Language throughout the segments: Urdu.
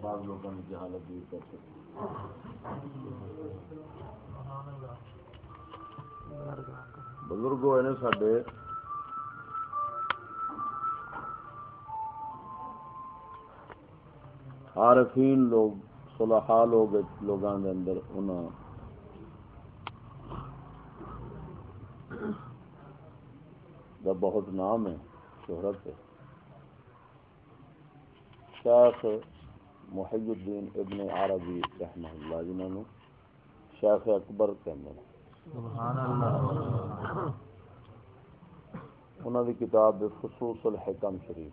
بعض لوگوں کر سکتے بزرگ ہوئے نے سڈے عارفین لوگ، صلحاء لوگ لوگوں کے اندر انہاں دا بہت نام ہے، شہرت ہے۔ شیخ محی الدین ابن عربی رحمہ اللہ، جنہوں نے شیخ اکبر کہتے انہوں کی کتاب خصوص الحکم شریف۔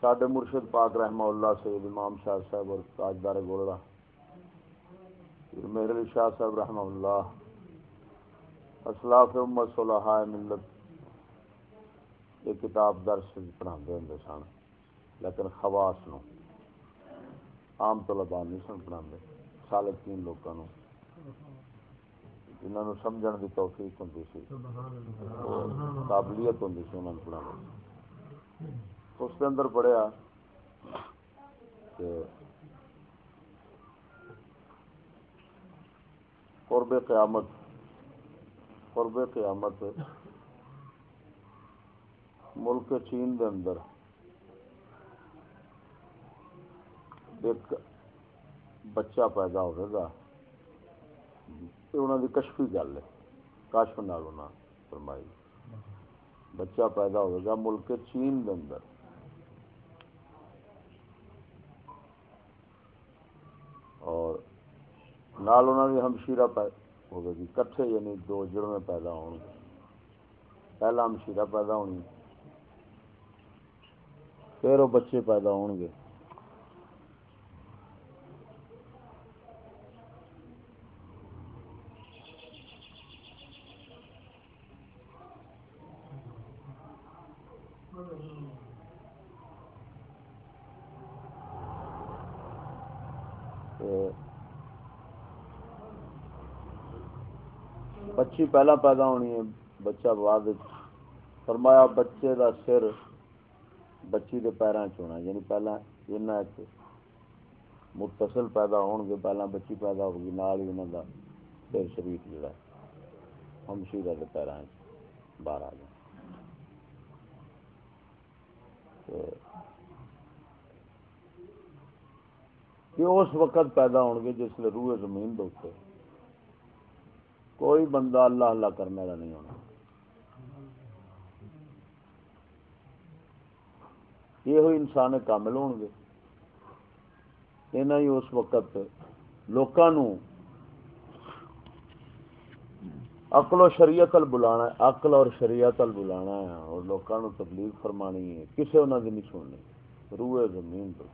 ساڈے مرشد پاک رحمہ اللہ سید امام شاہ صاحب اور تاجدار گولڑا۔ میرے شاہ صاحب رحمہ اللہ، اسلاف امت صلاح ملت یہ کتاب درس پڑھا ہوں سن، لیکن خواس نو عام طلبا نہیں سن پڑھا سالکین لوگوں جنہوں نے سمجھن کی توفیق ہوں سی، قابلیت ہوں سی انہوں نے پڑھانے اس کے اندر پڑھیا کہ قرب قیامت قرب قیامت ملک چین دے اندر۔ ایک بچہ پیدا ہوگا یہ انہوں کی کشفی گل ہے۔ کاشف نال فرمائی۔ بچہ پیدا ہوگا ملک چین دے اندر۔ اور نال انہوں کی ہمشیرہ ہوگی کٹھے یعنی دو جڑویں پیدا ہون گے۔ پہلا ہمشیرہ پیدا ہونی۔ پھر وہ بچے پیدا ہون گے۔ بچی پہلا پیدا ہونی ہے، بچہ بعد فرمایا، بچے دا سر بچی کے پیروں چنا یعنی پہلا ایک متصل پیدا ہون گے، پہلا بچی پیدا ہوگی، نال ہی انہوں کا سر شریف جڑا ہمشیرہ کے پیروں باہر آ جائے کہ اس وقت پیدا ہون گے جس لیے روح زمین دوتے کوئی بندہ اللہ اللہ کرنے والا نہیں ہونا۔ یہ انسان کامل ہون گے یہاں ہی اس وقت لوگوں اقل و شریعت ال بلانا اقل اور شریعت ال بلانا ہے اور لوگوں تبلیغ فرمانی ہے کسے انہوں کی نہیں سننی روئے زمین تو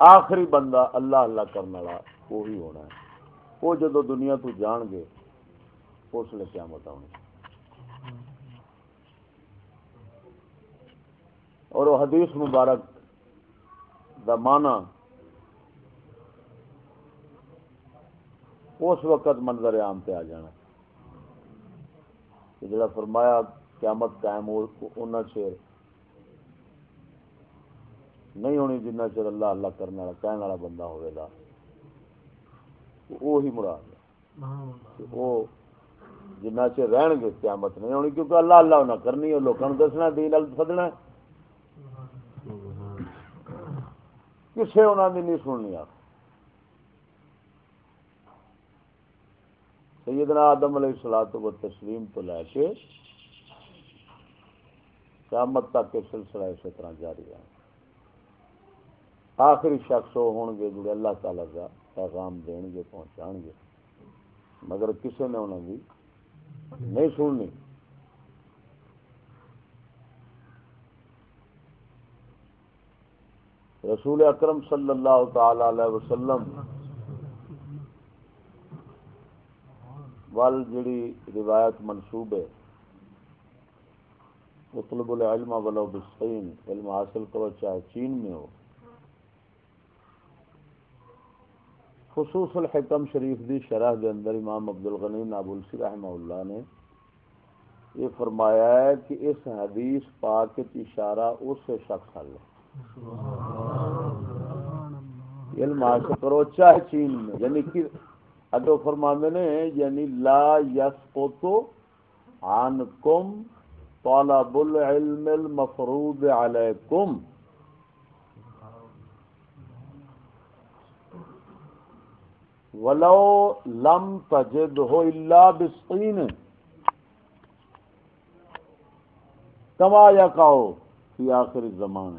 آخری بندہ اللہ اللہ کرنے والا وہی ہونا ہے وہ جدو دنیا تو جان گے اس لیے قیامت آنی اور وہ حدیث مبارک دا مانا اس وقت منظر عام پہ آ جانا۔ کہ جڑا فرمایا قیامت قائم ان چیر نہیں ہونی جنہ چر اللہ اللہ کرنے والا، کہنے والا بندہ ہوئے گا۔ وہی مراد ہے۔ وہ جنہ چر رہن گے، قیامت نہیں ہونی، کیونکہ اللہ اللہ نہ کرنی ہے لوگوں نے دسنا، دین ال سدنا کسے انہوں نے نہیں سننی آپ سیدنا آدم علیہ السلاط و تسلیم تو لے کے قیامت تک کے سلسلہ اسی طرح جاری ہے آخری شخص وہ ہون گے جڑے اللہ تعالی کا پیغام دین گے، پہنچان گے۔ مگر کسی نے انہوں کی نہیں سننی۔ رسول اکرم صلی اللہ تعالی علیہ وسلم وال جڑی روایت منسوب ہے مطلب العلم ولو بسین علم حاصل کرو چاہے چین میں ہو۔ خصوص الحکم شریف دی شرح دے اندر امام عبد الغنی نابلسی رحمہ اللہ نے یہ فرمایا ہے کہ اس حدیث پاک اشارہ اس سے شخص حل ہے۔ علم حاصل کرو چاہے چین میں یعنی کہ ادو فرماندے نے یعنی لا یسقط عنکم طلب العلم المفروض علیکم۔ ولو لم تجد ہو الا بسقین کما یا کہو، فی آخر زمان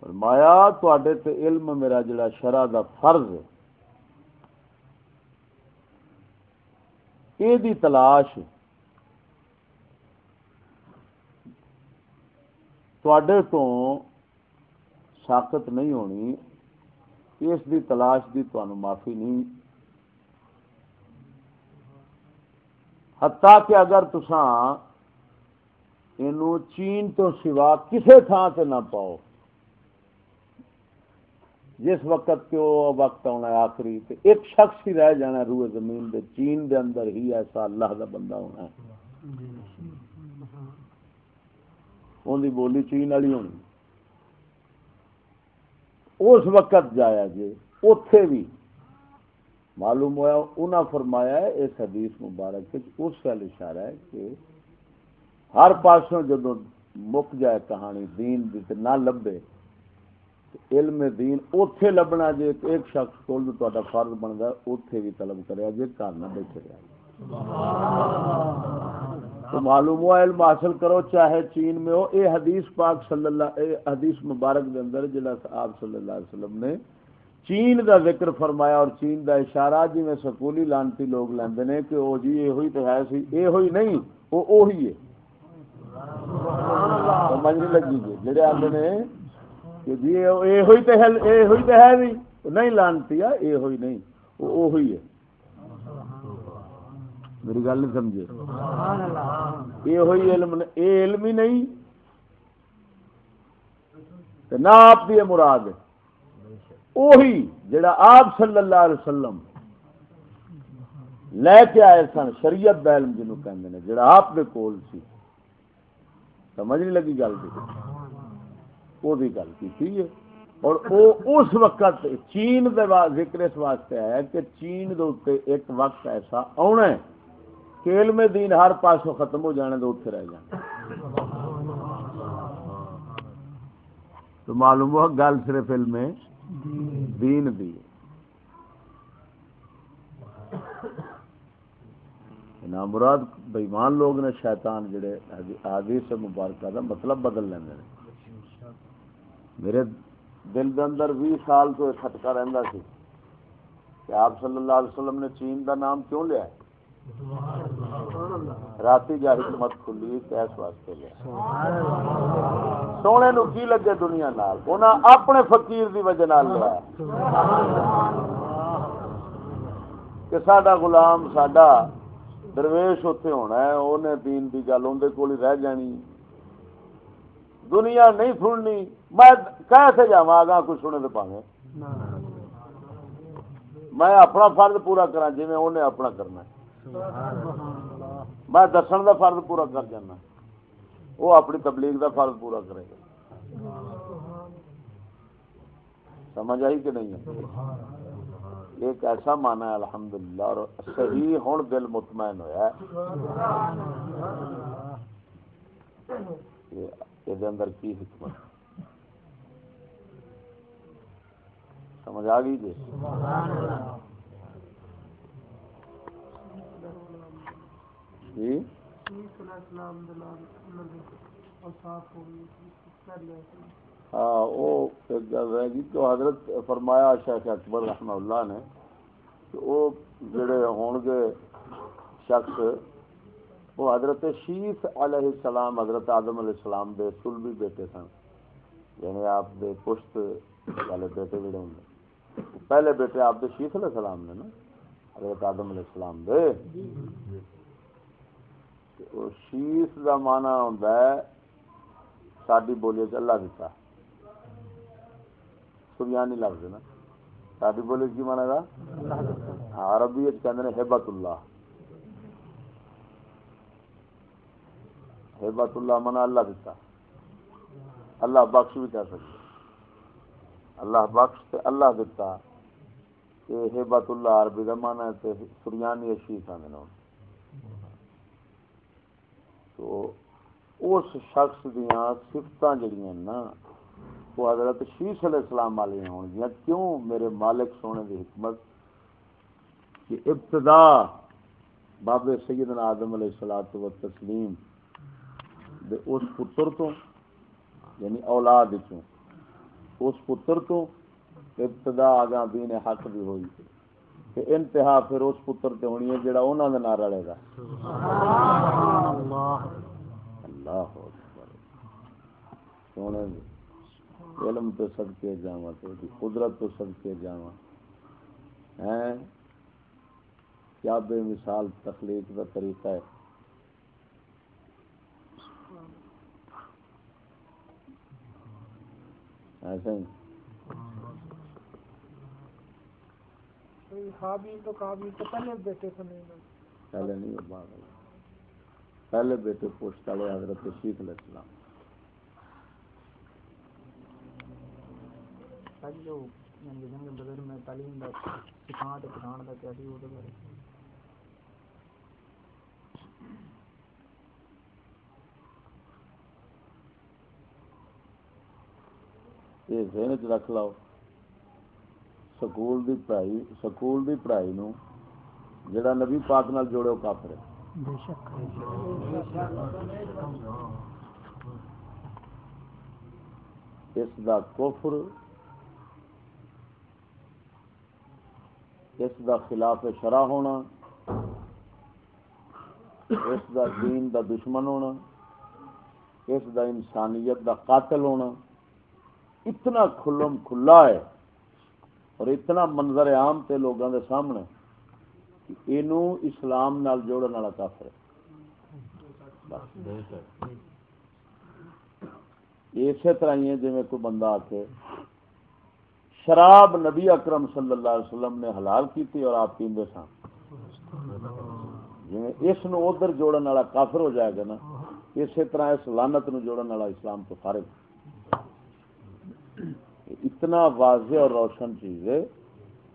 فرمایا تے تے علم میرا جڑا شرع دا فرض ہے۔ یہ دی تلاش تے تو ساقت نہیں ہونی، اس دی تلاش دی تمہیں معافی نہیں۔ حتیٰ کہ اگر تساں اینو چین تو سوا کسے تھان سے نہ پاؤ۔ جس وقت کے وہ وقت آنا ہے آخری تے ایک شخص ہی رہ جانا روح زمین دے، چین دے اندر ہی ایسا اللہ دا بندہ ہونا ہے۔ ان دی بولی چین والی ہونی۔ اس وقت جایا جی اتے بھی معلوم ہوا، انہاں فرمایا ہے، اس حدیث مبارک اس کا اشارہ ہے کہ ہر پاسوں جدو مک جائے کہانی دین دی نہ لبے علم دین اوتھے لبنا جے ایک شخص کول تو تہاڈا فرض بندا اوتھے بھی طلب کریا جے گھر نہ بیٹھے رہیا تو معلوم ہوا علم حاصل کرو، چاہے چین میں ہو۔ اے حدیث پاک صلی اللہ، اے حدیث مبارک دے اندر جڑا آپ صلی اللہ علیہ وسلم نے چین دا ذکر فرمایا اور چین دا اشارہ جی میں سکولی لانتی لوگ لیندے نے کہ او جی یہ ہوئی تو ہے سی اے ہوئی نہیں، او اوہی ہے۔ سمجھ نہیں لگی جی جڑے آندے نے کہ جی اے ہوئی تے ہے اے ہوئی تے ہے نہیں۔ نہیں لانتی ہے اے ہوئی نہیں۔ او اوہی ہے۔ میری گل نہیں سمجھے۔ یہ ہوئی علم اے علم ہی نہیں۔ نہ آپ کی مراد وہی جڑا آپ صلی اللہ علیہ وسلم لے کے آئے سن، شریعت دا علم جنوں کہندے نے، جڑا آپ دے کول سی۔ سمجھ نہیں لگی گل۔ دی وہ گل کی تھی اور او اس وقت چین دے ذکر اس واسطے ہے کہ چین دے ایک وقت ایسا آنا ہے کہ علم دین ہر پاسوں ختم ہو جانے تو اتنے رہ جانے۔ تو معلوم ہوا گل صرف علم دین دی۔ مراد بےمان لوگ نے شیطان جڑے حدیث مبارکہ کا مطلب بدل لیں میرے دل دے اندر بھی سال تو کھٹکا رہندا سی کہ آپ صلی اللہ علیہ وسلم نے چین دا نام کیوں لیا؟ رات جا حکمت کھلی کیس واسطے لیا۔ سونے نو کی لگے دنیا نال؟ انہاں اپنے فقیر دی وجہ نال لیا۔ کہ ساڈا غلام، ساڈا درویش اتنے ہونا ہے انہیں دین دی گل اندر کول رہ جانی۔ دنیا نہیں سننی میں کیسے جا گا کچھ سنے تو پاوے میں اپنا فرض پورا کرا جی انہیں اپنا کرنا۔ میں دسن کا فرض پورا کر جانا۔ وہ اپنی تبلیغ کا فرض پورا کرے گا۔ سمجھ آئی کہ نہیں؟ ایک ایسا مانا ہے، الحمدللہ، اور صحیح ہوں دل مطمئن ہوا یہ اندر کی حکمت سمجھ آ گئی جی؟ جی؟ ہاں وہ گل رہ گئی تو حضرت فرمایا شیخ اکبر رحمہ اللہ نے کہ وہ جڑے ہون گے شخص وہ حضرت شیف علیہ السلام، حضرت آدم علیہ السلام دے سلبی بیٹے سن۔ یعنی آپ دے پشت والے بیٹے جڑے ہوں پہلے بیٹے آپ دے شیف علیہ السلام نے نا، حضرت آدم علیہ السلام دے۔ وہ شیف کا مانا ہوتا ہے ساری بولی چلا دیتا سبیانی لفظ نا۔ ساری بولی کی مانا گا ہاں عربی کہتے ہیں ہبت اللہ۔ ہیبت اللہ منا اللہ دیتا اللہ بخش بھی کہہ سکتے اللہ بخش تے اللہ دیتا کہ ہیبت اللہ عربی کا مانا ہے تے سریانی اشیف آنے تو اس شخص دیاں صفتاں جڑیاں نا، وہ حضرت شیش علیہ السلام والی ہون گیا کیوں میرے مالک سونے کی حکمت؟ کہ ابتدا بابے سیدنا آدم علیہ السلاۃ و تسلیم دے اس پتر تو یعنی اولاد چوں اس پتر تو ابتدا آگاہ دین حق بھی ہوئی کہ انتہا پھر اس پتر تے ہونی ہے جڑا انہاں دے نال رلے گا۔ اللہ۔ اللہ سونے علم تو سب کے جاوا تو قدرت تو سب کے جاوا ہیں کیا بے مثال تخلیق کا طریقہ ہے؟ ایسا ہی پہلے نہیں پہلے بیٹے پوچھتا والے حضرت شیخ علیہ السلام۔ جو میں تعلیم دا سکھان تے پڑھان دا کیا سی او دے بارے یہ ذہن چ رکھ لو سکول دی پڑھائی سکول دی پڑھائی نو جڑا نبی پاک نال جوڑے کافر ہے اس دا کفر اس دا خلاف شرع ہونا اس دا دین دا دشمن ہونا اس دا انسانیت دا قاتل ہونا اتنا کھلم کھلا ہے اور اتنا منظر عام تے لوگوں دے سامنے اینو اسلام نال جوڑن والا کافر ہے۔ اسی طرح ہی ہے جی کوئی بندہ آ کے شراب نبی اکرم صلی اللہ علیہ وسلم نے حلال کی تھی اور آپ پیندے سن جی اس ادھر جوڑن والا کافر ہو جائے گا نا، اسی طرح اس لانت نو جوڑن والا اسلام تو فارغ۔ اتنا واضح اور روشن چیز ہے۔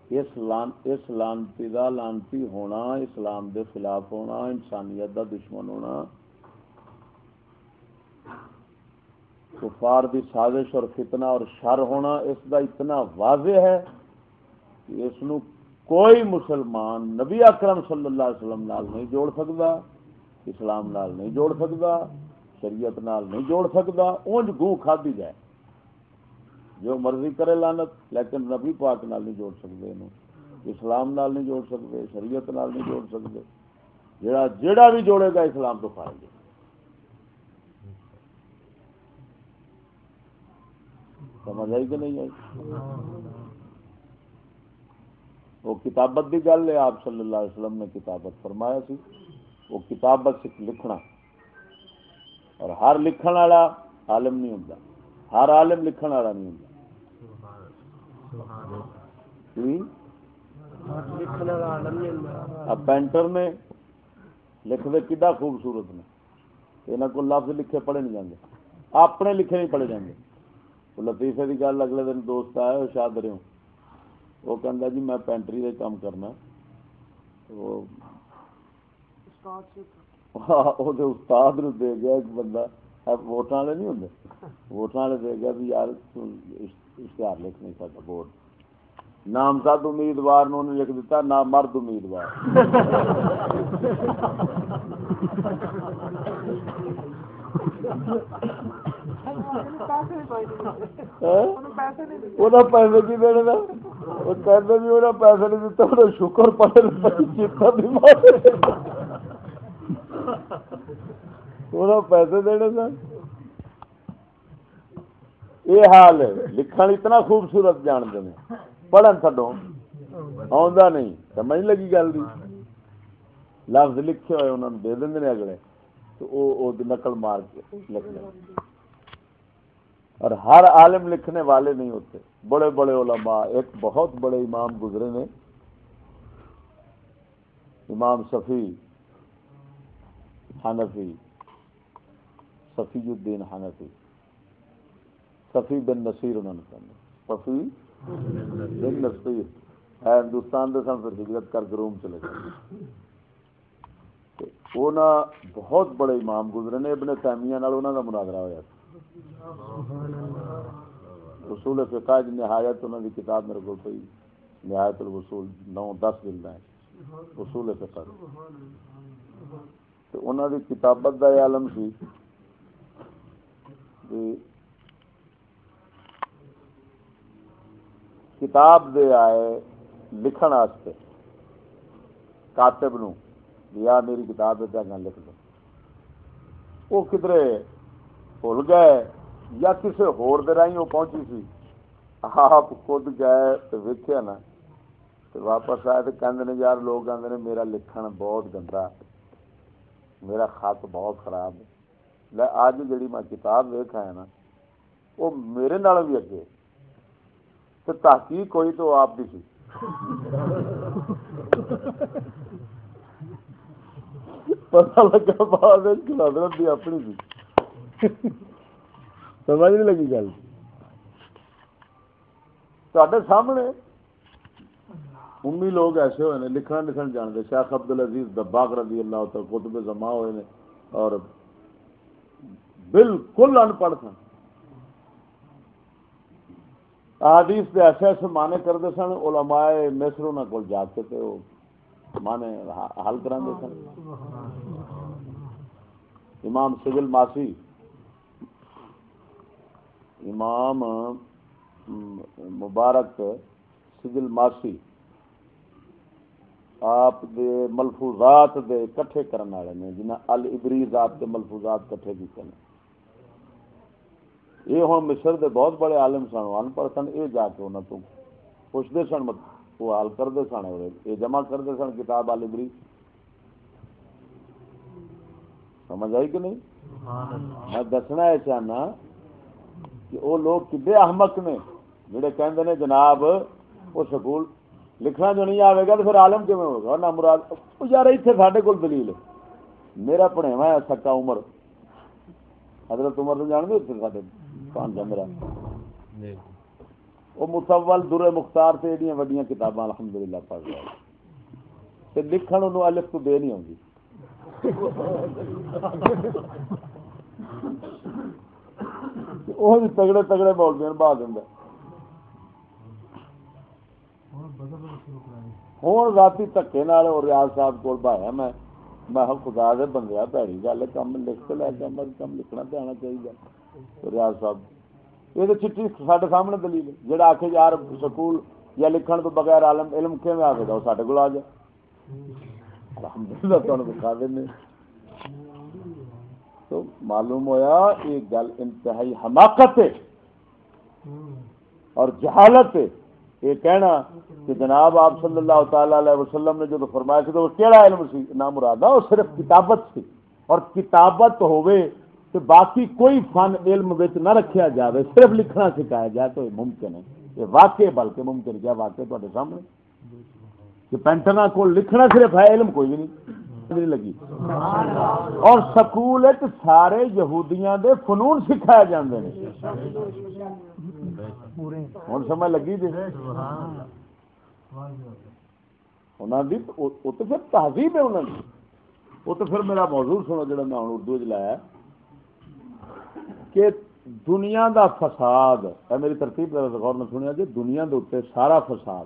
اس لان، اس لانتی دا لانتی ہونا، اسلام دے خلاف ہونا، انسانیت دا دشمن ہونا۔ کفار دی سازش اور فتنہ اور شر ہونا، اس دا اتنا واضح ہے کہ اس نو کوئی مسلمان نبی اکرم صلی اللہ علیہ وسلم نال نہیں جوڑ سکتا، اسلام نال نہیں جوڑ سکتا، شریعت نال نہیں جوڑ سکتا، اونج گوں کھا دی جائے۔ جو مرضی کرے لانت لیکن نبی پاک نال نہیں جوڑ سکتے اسلام نال نہیں جوڑ سکتے، شریعت نال نہیں جوڑ سکتے۔ جڑا جڑا بھی جوڑے گا، اسلام تو کھائے گا۔ سمجھ آئی کہ نہیں آئی؟ وہ کتابت کی گل ہے، آپ صلی اللہ علیہ وسلم نے کتابت فرمایا سی۔ وہ کتابت سے لکھنا۔ اور ہر لکھن والا عالم نہیں ہوتا ہر عالم لکھن والا نہیں ہوتا پینٹر نے لکھتے کدا خوبصورت نے؟ یہاں کو لفظ لکھے پڑھے نہیں جاتے اپنے لکھے نہیں پڑھے جاتے لطیفے کی گل اگلے دن دوست آیا وہ شاد رہے وہ کہہ جی میں پینٹری کا کام کرنا۔ استاد نو دے گیا ایک بندہ۔ ووٹان والے نہیں ہوں ووٹان والے دے گیا بھی یار اشتہار لکھ نہیں سکتا بورڈ نامزد امیدوار نے لکھ دیتا نہ مرد امیدوار۔ ہاں؟ پیسے کی دینے وہ کہتے بھی انہیں پیسے نہیں دیتا انہیں شکر پڑے چیتا بھی انہیں پیسے دینے سن۔ یہ حال ہے۔ لکھن اتنا خوبصورت جانتے ہیں۔ پڑھن تھڈو۔ آ نہیں۔ سمجھ لگی گل لفظ لکھے ہوئے انہوں نے دے دیں اگلے۔ تو وہ نقل مار کے لکھ اور ہر عالم لکھنے والے نہیں ہوتے۔ بڑے بڑے علماء، ایک بہت بڑے امام گزرے نے۔ امام صفی حنفی۔ صفی الدین حنفی۔ صفی بن نصیر انہوں نے کہنا صفی بن نصیر۔ ہے ہندوستان دے سن پھر ہجرت کر کے روم چلے گئے وہ نا بہت بڑے امام گزرے نے، ابن تیمیہ نال انہوں کا مناظرہ ہوا رسول فقہ جی نہایت انہوں کی کتاب میرے کو پی نہایت الوصول نو، دس دل ہے رسول فقہ تو انہوں کی کتابت کا یہ عالم سی۔ کتاب دے آئے لکھن واسطے کاتب نو، یا میری کتاب ہے گا لکھ دو۔ وہ کدرے بھول گئے یا کسی ہور دے رائی وہ پہنچی سی؟ آپ خود گئے تو ویکیا نا۔ تو واپس آئے تو کہتے ہیں یار لوگ آتے ہیں میرا لکھن بہت گندا میرا خط بہت خراب ہے۔ لے اج جڑی میں کتاب ویک آیا نا وہ میرے نال بھی اگے تو تحقیق ہوئی تو آپ بھی سی پتا لگا بعد حضرت دی اپنی سی سمجھ نہیں لگی گل تے سامنے امی لوگ ایسے ہوئے ہیں لکھنا لکھن جانتے شیخ عبد العزیز دباغ رضی اللہ تعالی قطب زما ہوئے نے اور بالکل ان پڑھ سن۔ حدیث کے ایسے ایسے مانے کرتے سن، علماء مصر انہوں کو جا کے وہ مانے حل کرا سن۔ امام سجل ماسی، امام مبارک سجل ماسی آپ دے ملفوظات دے کٹھے کرنے والے نے جنہیں البریز آپ کے ملفوظات کٹھے کیتے ہیں یہ ہوں مصر دے بہت بڑے عالم سن ان پڑھ سن یہ جا کے انہوں تو پوچھتے سن، مت وہ حل کرتے سن یہ جمع کرتے سن کتاب البری سمجھ آئی کہ نہیں؟ میں دسنا یہ چاہنا کہ وہ لوگ کدے احمق نے، جڑے کہندے نے جناب وہ سکول لکھنا جو نہیں آئے گا تو پھر عالم کیون ہوگا؟ نہ مراد یار اتنے سارے کو دلیل میرا پڑھےوا ہے سکا عمر۔ حضرت عمر تو جان گے سارے پانچ میرا جی۔ وہ متول در مختار سے ایڈیاں وڈیاں کتاباں الحمدللہ پڑھ رہا لکھن انہوں الف تو دے نہیں آؤں وہ تگڑے تگڑے بول دین بہا دینا ہوں رات دکے اور ریاض صاحب کو بہایا میں میں خدا دے بندیا پیڑی گل کم لکھ کے لے کے کم لکھنا آنا چاہیے۔ ریاض صاحب۔ یہ تو چٹھی سارے سامنے دلیل جہاں آخ یار سکول یا لکھن تو بغیر عالم علم کیون آئے گا وہ سارے کو آ جائے۔ الحمد تمہیں دکھا دیں تو معلوم ہوا یہ گل انتہائی حماقت ہے۔ اور جہالت ہے۔ یہ کہنا کہ جناب آپ صلی اللہ تعالی علیہ وسلم نے جو فرمایا سی تو وہ کہڑا علم سی؟ نہ مرادہ وہ صرف کتابت سی۔ اور کتابت ہوئے تو باقی کوئی فن علم وچ نہ رکھیا جاوے، صرف لکھنا سکھایا جائے تو یہ ممکن ہے۔ یہ واقع بلکہ ممکن کیا واقع تے سامنے؟ کہ پینٹنا کو لکھنا صرف ہے، علم کوئی بھی نہیں لگی۔ اور سکول سارے یہودیاں دے فنون سکھائے جاندے ہیں ہوں سمجھ لگی جی؟ وہ تو پھر تہذیب ہے انہوں نے وہ تو پھر میرا موضوع سنو، جڑا میں ہوں اردو چلایا کہ دنیا دا فساد ہے میری ترتیب غور نے سنیا جی دنیا دے اتنے سارا فساد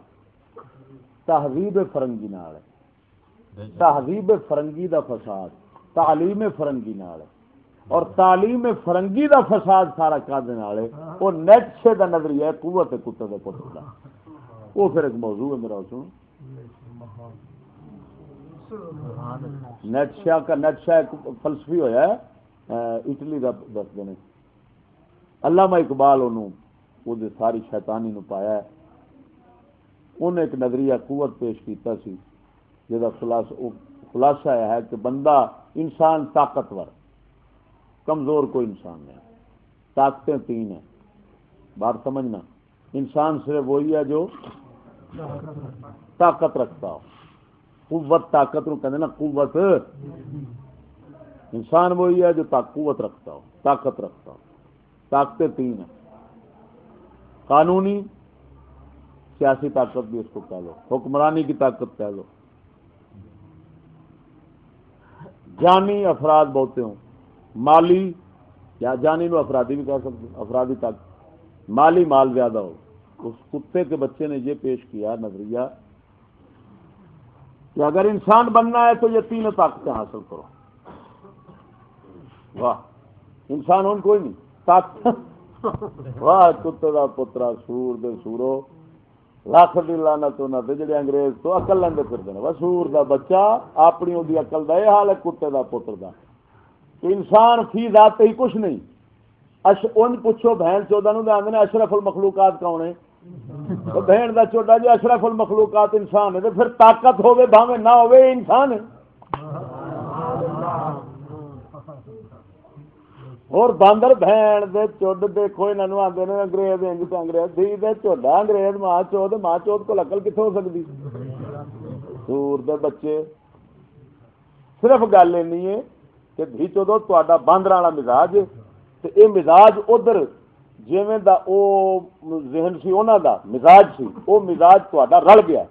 تہذیب فرنگی نال ہے۔ تہذیب فرنگی دا فساد، تعلیم فرنگی نال ہے۔ اور تعلیم فرنگی دا فساد سارا کا ہے۔ وہ نیٹ سے دا نظریہ ہے، قوت کتے دے پتر دا۔ وہ پھر ایک موضوع ہے میرا سن نیٹ شاہ کا، نیٹ شاہ فلسفی ہویا ہے اٹلی دا دس دینے علامہ اقبال انہوں وہ ساری شیطانی نو پایا ہے۔ انہیں ایک نظریہ قوت پیش کیتا سی، جہاں خلاصہ یہ ہے کہ بندہ انسان طاقتور، کمزور کوئی انسان نہیں۔ طاقتیں تین ہیں۔ بات سمجھنا، انسان صرف وہی ہے جو طاقت رکھتا ہو۔ قوت طاقت نو کہ قوت۔ انسان وہی ہے جو قوت رکھتا ہو، طاقت رکھتا ہو۔ طاقتیں تین ہیں۔ قانونی، سیاسی طاقت بھی اس کو کہہ لو، حکمرانی کی طاقت کہہ لو۔ جانی افراد بولتے ہوں۔ مالی، یا جانی میں افرادی بھی کہہ سکتے افرادی طاقت۔ مالی مال زیادہ ہو۔ اس کتے کے بچے نے یہ پیش کیا، نظریہ، کہ اگر انسان بننا ہے تو یہ تینوں طاقتیں حاصل کرو۔ واہ، انسان ہو کوئی نہیں۔ طاقت واہ، کتے کا پترا، سور دے سورو۔ لکھ دی لانا تو نہ جڑے انگریز تو اکل لیندے پھر وہ سور دا بچہ، اپنی دی عقل دا یہ حال ہے کتے دا پتر دا۔ انسان فی ذات ہی کچھ نہیں۔ اش ان پوچھو، بہن چودہ نو آدھے اشرف المخلوقات کون ہے بہن دا چوٹا جی اشرف المخلوقات انسان ہے تو پھر طاقت ہوے بھاوے نہ ہوے انسان ہے۔ اور باندر بہن دے چود دیکھو انہوں آتے ہیں انگریز انج تے انگریز دھی دے چوڈا انگریز ماں چود ماں چود کو لکل کتنے ہو سکتی سور دے بچے صرف گل اینی ہے کہ دھی چودو تا باندر والا مزاج تے اے مزاج ادھر جیویں دا او ذہن سی انہاں دا مزاج سی او مزاج تا رل گیا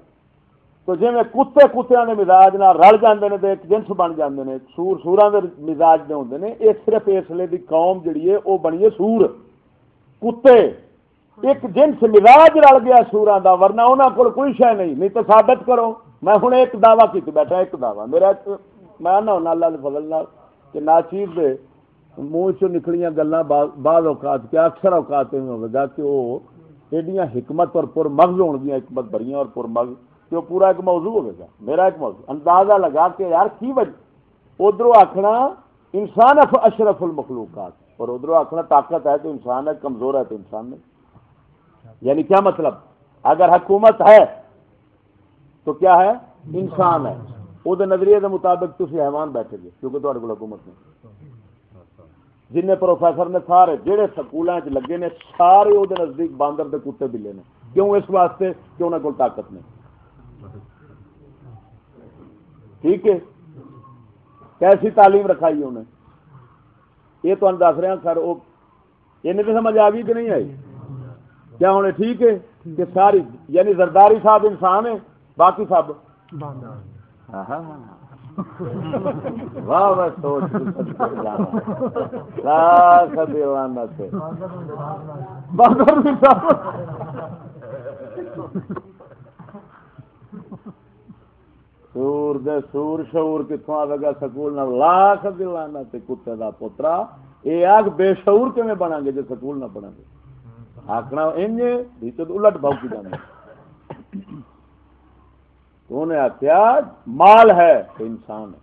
تو جی میں کتے کتیا کے مزاج نہ رل جاتے ہیں تو ایک جنس بن جاتے ہیں سور سورا کے مزاج کے ہوں نے، یہ صرف اس لیے کی قوم جڑی ہے، وہ بنی ہے سور، کتے، ایک جنس مزاج رل گیا سورا کا ورنہ انہوں کو کوئی شہ نہیں نہیں تو ثابت کرو۔ میں ہوں ایک دعوی کی بیٹھا، ایک دعوی۔ میرا میں نہ ہونا اللہ فضل کہ ناچیز دے منہ چ نکلیاں گلیں بعض اوقات کیا اکثر اوقات میں ہوگا کہ وہ ایڈیاں حکمت اور پر مغز ہو گیا حکمت بڑی اور پر مغز کہ وہ پورا ایک موضوع ہوگا میرا ایک موضوع، اندازہ لگا کہ یار کی وجہ؟ ادھر آخنا انسان اشرف المخلوقات، اور ادھر آخنا طاقت ہے تو انسان ہے، کمزور ہے تو انسان نہیں۔ یعنی کیا مطلب؟ اگر حکومت ہے تو کیا ہے؟ انسان ہے۔ وہ نظریے کے مطابق تھی حیوان بیٹھے گے کیونکہ تھوڑے کو حکومت نہیں۔ جن پروفیسر نے سارے جہے سکول لگے نے، سارے وہ نزدیک باندر کے کتے بلے نے۔ کیوں؟ اس واسطے کہ انہوں کو طاقت نہیں۔ ٹھیک ہے؟ کیسی تعلیم رکھائی انہیں یہ تو دس رہا سر وہ تو سمجھ آ گئی کہ نہیں آئی؟ کیا ہونے ٹھیک ہے کہ ساری یعنی زرداری صاحب انسان ہے باقی سب؟ واہ واہ، سوچ سور دے سور شعور کتوں آئے گا سکول نہ لاکھ دلانا تے کتے دا پوترا۔ اے آگ بے شعور کیویں بنا گے جے سکول نہ پڑھا گے؟ آکنا انج تو الٹ بھوکی جانا تو نے آخیا مال ہے تو انسان ہے۔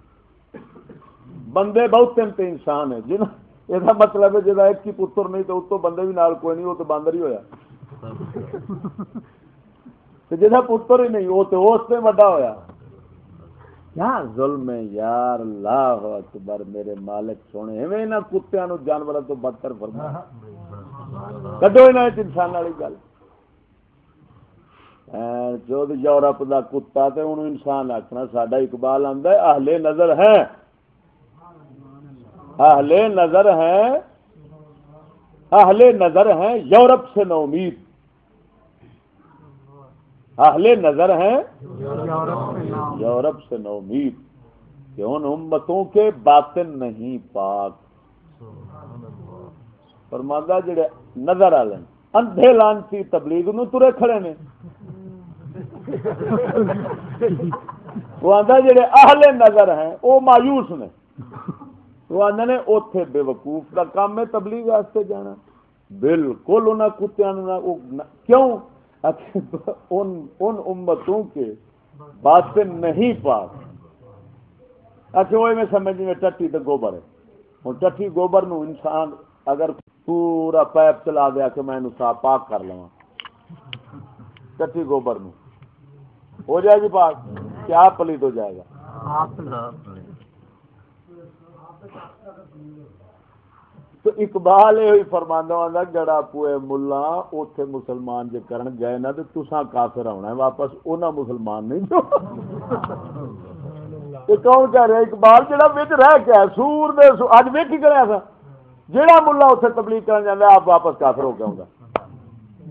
بندے بہت تے انسان ہے جن یہ مطلب ہے جا ایک ہی پتر نہیں تو اتو بندے بھی نال کوئی نہیں وہ تو باندر ہی ہویا۔ جا پتر ہی نہیں وہ تو اس سے وڈا ہویا۔ کیا ظلم ہے یار، اللہ اکبر، میرے مالک سونے، ایویں نہ کتیاں نو جانوراں تو بدتر فرما کڈو انہاں وچ انسان والی گل۔ ہاں، جو یورپ دا کتا تے انہوں انسان آکھنا، ساڈا اقبال آندا ہے، اہل نظر ہے اہل نظر ہے اہل نظر ہیں یورپ سے نو امید۔ اہل نظر ہیں یورپ سے نو امید کہ ان امتوں کے باطن نہیں پاک۔ فرماندہ جڑے نظر والے اندھے لانسی تبلیغ نو ترے کھڑے نے۔ وہ آدھا جڑے اہل نظر ہیں، وہ مایوس نے۔ وہ آدھے نے اوتھے بے وقوف کا کام ہے تبلیغ واسطے جانا۔ بالکل انہیں کتیا کیوں؟ ان ان امتوں کے بات نہیں پاک۔ اچھا وہ میں سمجھ میں ٹٹی تو گوبر ہے۔ ہوں ٹٹی گوبر نو انسان اگر پورا پیپ چلا دیا کہ میں صاف پاک کر لوا ٹٹی گوبر نو۔ ہو جائے گی پاک کیا پلیت ہو جائے گا۔ تو اقبال یہ فرمانا گڑا پوئے ملا اوتھے مسلمان جے کرن گئے نا تو تساں کافر آنا ہے واپس اونا مسلمان نہیں جو۔ یہ کون کہہ رہا اقبال جہاں بچ رہ کے سور دے اج ویک ہی سا؟ جہاں ملا اتنے تبلیغ کرنا جانا آپ واپس کافر ہو کے گا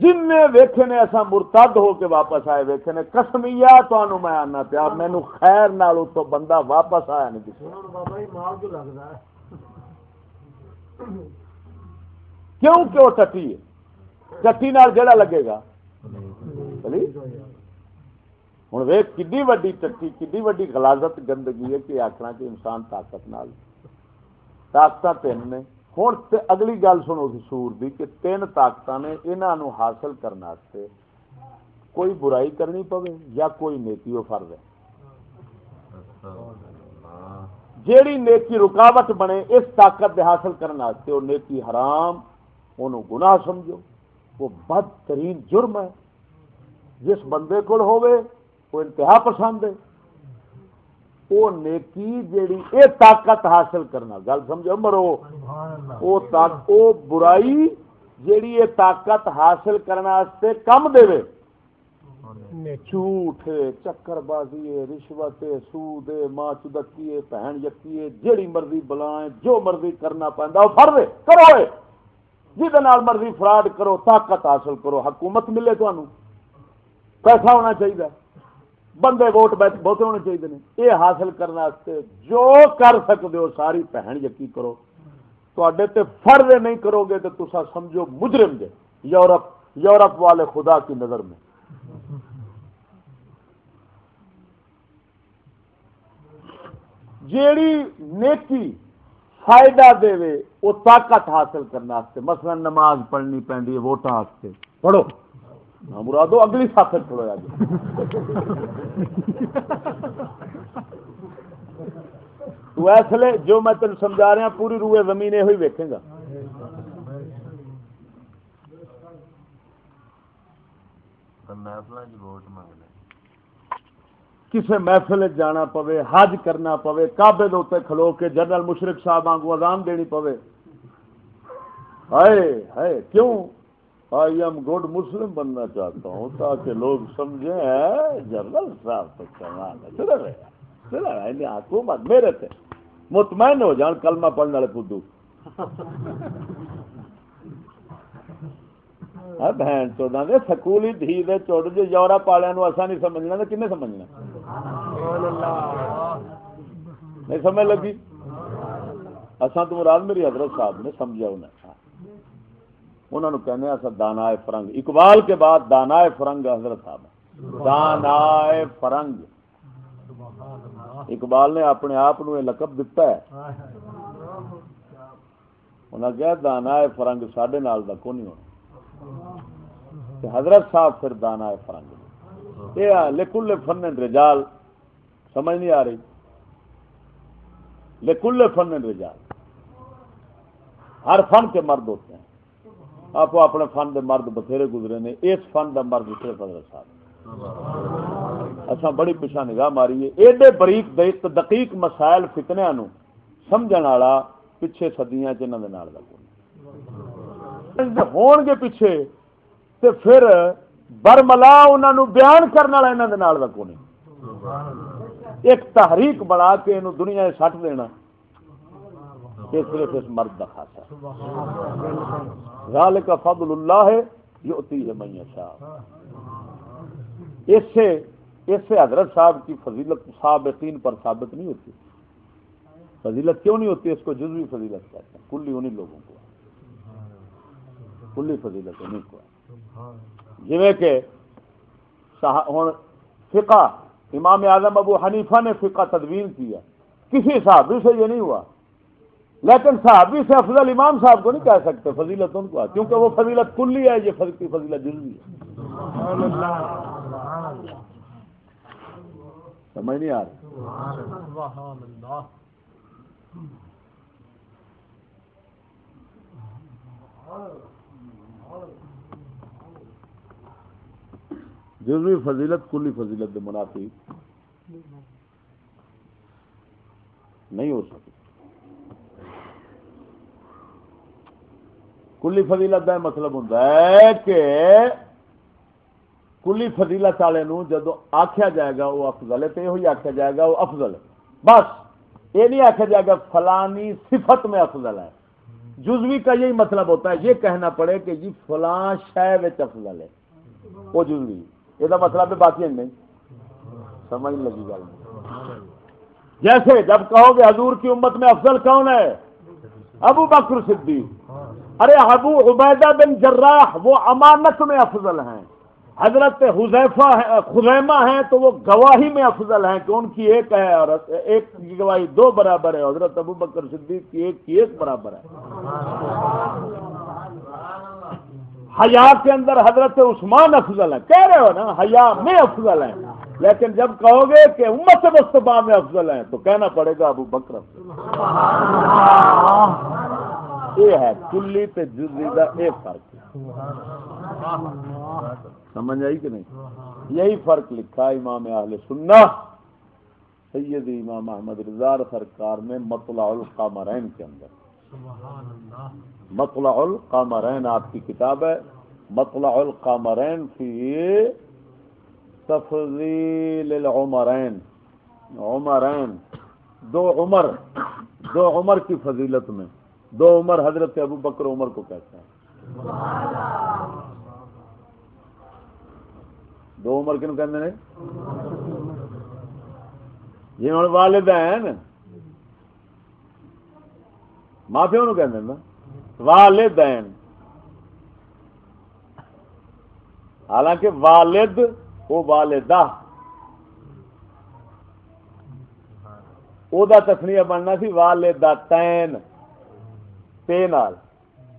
جن نے ویکھے نے ایسا مرتد ہو کے واپس آئے ویکھے نے کسمیا تو میں آنا پیا مینو خیر نال اتو بندہ واپس آیا نہیں۔ کسی کیوں کہ وہ ٹٹی ہے؟ ٹٹی نال جڑا لگے گا؟ ہوں ویک کھی وی ٹٹی کھی وی غلازت گندگی ہے کہ آخنا کہ انسان طاقت نال طاقت تین نے۔ ہوں اگلی گل سنو سور دی کہ تین طاقت نے یہاں حاصل کرنے کوئی برائی کرنی پوے یا کوئی نیکی وہ فرد ہے۔ جیڑی نیکی رکاوٹ بنے اس طاقت دے حاصل کرنے وہ نیکی حرام انہوں گناہ سمجھو وہ بدترین جرم ہے۔ جس بندے کو ہوئے وہ انتہا پسند ہے۔ وہ نیکی جیڑی اے طاقت حاصل کرنا گل سمجھو مرو وہ برائی جیڑی اے طاقت حاصل کرنے کم دے جھوٹ چکر بازی رشوت، سود ماں چدکی بہن یقی جیڑی مرضی بلائیں، جو مرضی کرنا پہنتا وہ فرد کرو جہد مرضی فراڈ کرو، طاقت حاصل کرو، حکومت ملے تمہیں پیسہ ہونا چاہیے بندے ووٹ بہتے ہونے چاہیے یہ حاصل کرنے جو کر سکتے ہو، ساری بہن یقین کرو۔ تے فرض نہیں کرو گے تو تصا سمجھو مجرم جے یورپ یورپ والے خدا کی نظر میں۔ جیڑی نیکی فائدہ دے وے وہ طاقت حاصل کرنے مثلا نماز پڑھنی پہ ووٹاں پڑھو۔ مرادو، اگلی ساتھ چھوڑو یاد۔ تو ایسے جو میں تین سمجھا رہا پوری روئے زمین یہ ویکھے گا۔ محفل کسی محفل جانا پوے، حج کرنا پوے کابے دے کھلو کے جنرل مشرق صاحب آنگو اذان دینی پوے۔ ہائے ہائے، کیوں؟ آئی ایم گڈ مسلم بننا چاہتا ہوں تاکہ لوگ سمجھیں جنرل صاحب تو کمال ہے۔ چلا رہا چلا رہا حکومت میرے تھے مطمئن ہو جان کلمہ پڑھنے والے خود۔ ہاں، بہن چودہ دے سکولی دھی دے چوڑ جو جی، یورا پالیا نو نہیں سمجھنا تو کنے سمجھنا؟ نہیں سمجھ لگی؟ اصا تو مراد میری حضرت صاحب نے سمجھا انہیں انہوں نے کہنے ہیں دانا فرنگ. اقبال کے بعد دانا فرنگ حضرت صاحب دانا فرنگ. اقبال نے اپنے آپ لقب دتا ہے. انہیں کہا دانا فرنگ سڈے نال کا کون نہیں ہونا؟ حضرت صاحب پھر دانا فرنگ ہاں۔ یہ لکل فن رجال، سمجھ نہیں آ رہی۔ لکل فن رجال۔ ہر فن کے مرد ہوتے ہیں۔ آپ اپنے فن دے مرد بتھیرے گزرے نے، اس فن دا مرد صرف حضرت صاحب۔ اچھا بڑی پچھا نگاہ ماری ہے ایڈے بریک دقیق مسائل فتنیا نو سمجھن والا پیچھے سدیاں چنہ دے نال ہون گے پیچھے، تے پھر برملا انہوں بیان کرنے والا انہوں دے نال دا کون ایک تحریک بنا کے انہوں دنیا سٹ دینا۔ یہ صرف اس مرد کا خاصا ذالک فضل اللہ ہے یؤتی ہے من یشاء۔ اس سے اس سے حضرت صاحب کی فضیلت صابقین پر ثابت نہیں ہوتی۔ فضیلت کیوں نہیں ہوتی؟ اس کو جزوی فضیلت کہتے ہیں۔ کلی انہی لوگوں کو۔ کلی فضیلت انہی کو۔ جویں کہ ہوں فقہ، امام اعظم ابو حنیفہ نے فقہ تدوین کیا کسی صحابی سے یہ نہیں ہوا۔ لیکن صحابی سے افضل امام صاحب کو نہیں کہہ سکتے، فضیلت ان کو کیونکہ وہ فضیلت کلی ہے، یہ فضیلت جلدی ہے۔ سمجھ نہیں آ رہی۔ جزوی فضیلت، کلی فضیلت منافی نہیں ہو سکتی کلی فضیلت کا مطلب ہوں کہ کلی فضیلت والے جدو آخیا جائے گا وہ افضل ہے، تو یہ آخیا جائے گا وہ افضل ہے۔ بس، یہ نہیں آخر جائے گا فلانی صفت میں افضل ہے۔ جزوی کا یہی مطلب ہوتا ہے، یہ کہنا پڑے کہ جی فلاں شہ افضل ہے وہ جزوی۔ یہ مطلب ہے باقی نہیں۔ سمجھ لگی گل۔ جیسے جب کہو گے حضور کی امت میں افضل کون ہے؟ ابو بکر صدیق۔ ارے ابو عبیدہ بن جراح وہ امانت میں افضل ہیں۔ حضرت حذیفہ خزیمہ ہیں تو وہ گواہی میں افضل ہیں کہ ان کی ایک ہے اور ایک کی گواہی دو برابر ہے۔ حضرت ابو بکر صدیق کی ایک کی ایک برابر ہے۔ حیا کے اندر حضرت عثمان افضل ہے کہہ رہے ہو نا، حیا میں افضل ہیں۔ لیکن جب کہو گے کہ امت مصطفیٰ میں افضل ہیں، تو کہنا پڑے گا ابو بکر یہ ہے، کلی تے جزی کا ایک فرق۔ سمجھ آئی کہ نہیں؟ یہی فرق لکھا امام اہل سننا سید امام احمد رضا سرکار نے مطلع القامرین کے اندر۔ مطلع القامرین آپ کی کتاب ہے، مطلع القامرین فی تفضیل العمرین۔ عمرین، دو عمر دو عمر کی فضیلت میں۔ دو عمر حضرت ابو بکر عمر کو کہتے ہیں۔ دو عمر کن کہ جی ہوں والدین ماں پیو کہ والدین۔ حالانکہ والد وہ والدہ۔ وہ تسنیا بننا سی والدہ تین نال۔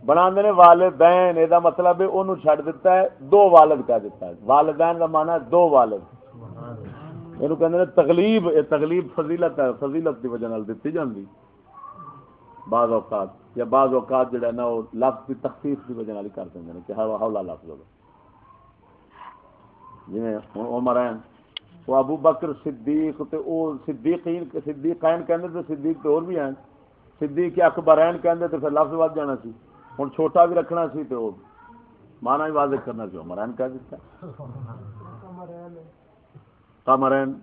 بنا نے والدین یہ مطلب ہے انہوں چھڑ دیتا ہے دو والد کہہ دیتا ہے۔ والدین کا مانا ہے دو والد۔ یہ کہ تکلیف یہ تکلیف فضیلت ہے فضیلت کی وجہ دیتی جاتی بعض اوقات، یا بعض اوقات جڑا نا، وہ لفظ کی تخفیف کی وجہ کر دیں کہ ہولا لفظ ہو جی عمر ہیں، وہ ابو بکر صدیق تے او صدیقین صدیقین کہندے تے صدیق تے اور بھی ہیں۔ صدیق اکبرین کہندے تے پھر لفظ ود جانا سی۔ ہوں چھوٹا بھی رکھنا سی تو مانا بھی واضح کرنا سی مرین کہہ دیتا کمرین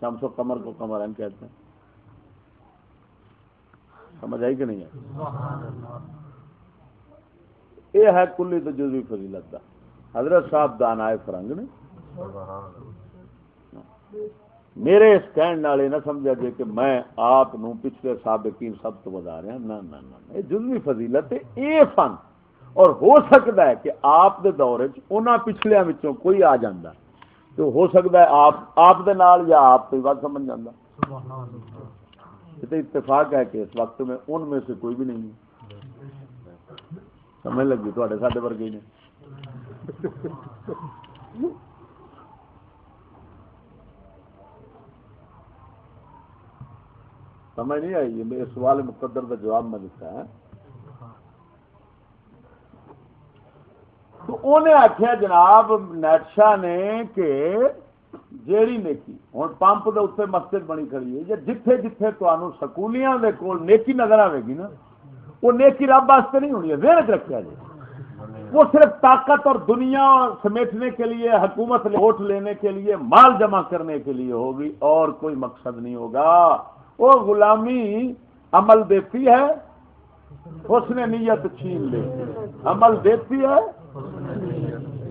شمس و کمر کو کمرین کہتے ہیں۔ سمجھ آئی کہ نہیں ہے یہ ہے کلی تو جو فضیلت دا۔ حضرت صاحب دان آئے فرنگ نے۔ میرے اس کہنے والے نہ سمجھا جائے کہ میں آپ پچھلے سابقین سب تو بتا رہا نہ نہ نہ جزوی فضیلت ہے۔ اے فن۔ اور ہو سکتا ہے کہ آپ دے دور انہاں پچھلیاں وچوں کوئی آ جاندا۔ تو ہو سکتا ہے آپ آپ دے نال یا آپ تو ہی بات سمجھ جاندہ جاندا تو اتفاق ہے کہ اس وقت میں ان میں سے کوئی بھی نہیں سمجھ لگی تھوڑے ساڈے ورگے نے۔ سمجھ نہیں آئی؟ میرے سوال مقدر کا جواب میں دیتا ہے۔ تو انہیں آخیا جناب نیٹشا نے کہ جیڑی نیکی۔ ہوں پمپ کے اتنے مسجد بنی کھڑی ہے۔ یا جتھے جتھے تمہیں سکولیاں دے کول نیکی نظر آئے گی نا، وہ نیکی رب واسطے نہیں ہونی ہے ویرت رکھا جائے۔ وہ صرف طاقت اور دنیا سمیٹنے کے لیے، حکومت ووٹ لینے کے لیے، مال جمع کرنے کے لیے ہوگی، اور کوئی مقصد نہیں ہوگا۔ وہ غلامی عمل دیتی ہے، اس نے نیت چھین لی۔ عمل دیتی ہے۔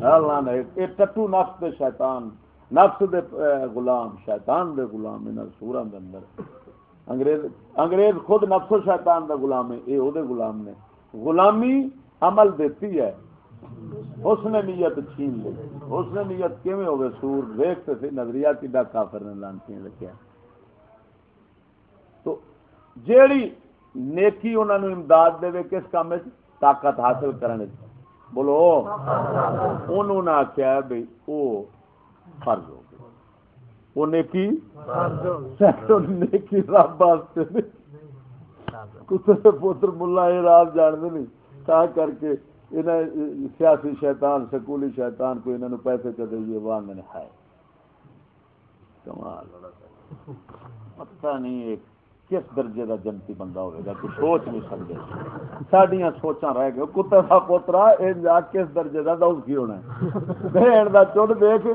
اللہ نے یہ ٹٹو نفس شیطان۔ نفس دے غلام، شیطان دے غلام ان سورا دے اندر۔ انگریز انگریز خود نفس و شیطان دا غلام ہے یہ وہ غلام نے۔ غلامی عمل دیتی ہے۔ اس نے نیت چھین لی۔ اس نے نیت کیویں ہوگی سور۔ دیکھتے تھے نظریہ کی کافر نے لانتی رکھا تو جیڑی نیکی انہوں نے امداد دے کس کام وچ؟ طاقت حاصل کرنے بولو، انہوں نے آخیا بھائی وہ فرض ہو گیا وہ نیکی نیکی رب واسطے کتے پوتر ملا یہ رات جانتے نہیں۔ تا کر کے سیاسی شیطان سکولی شیطان کو انہوں نے پیسے چ دئیے وہ آدھے ہے کمال۔ پتہ نہیں ایک کس درجے کا جنتی بندہ ہوئے گا تو سوچ نہیں سکتے۔ سڈیا سوچا رہ گئے۔ کتے کا پوترا یہ کس درجے کا دس کی ہونا ہے۔ چھ دیکھ۔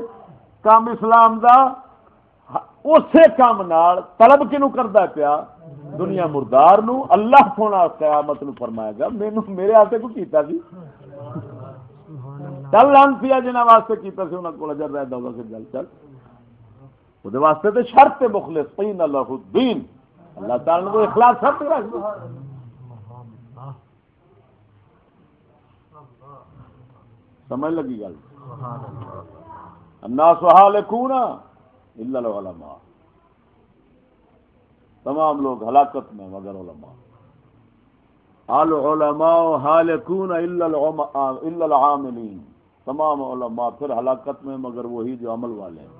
کام اسلام دا اسی کام نال طلب کنو کردا پیا؟ دنیا مردار نو، اللہ سونا قیامت نو فرمائے گا۔ مینوں، میرے ہاتھ کو کیتا سی؟ چل لان پیا جنہاں واسطے کیتا سی، انہاں کول اجر رہدا ہوگا کہ چل چل۔ وہ واسطے تے شرط مخلص پین اللہ الدین۔ اللہ تعالی نے اخلاص شرط رکھ سمجھ لگی گل؟ سبحان اللہ الناس حالکون الا العلماء. تمام لوگ ہلاکت میں مگر علماء. العلماء حالکون الا العاملین. تمام علماء پھر ہلاکت میں مگر وہی جو عمل والے ہیں.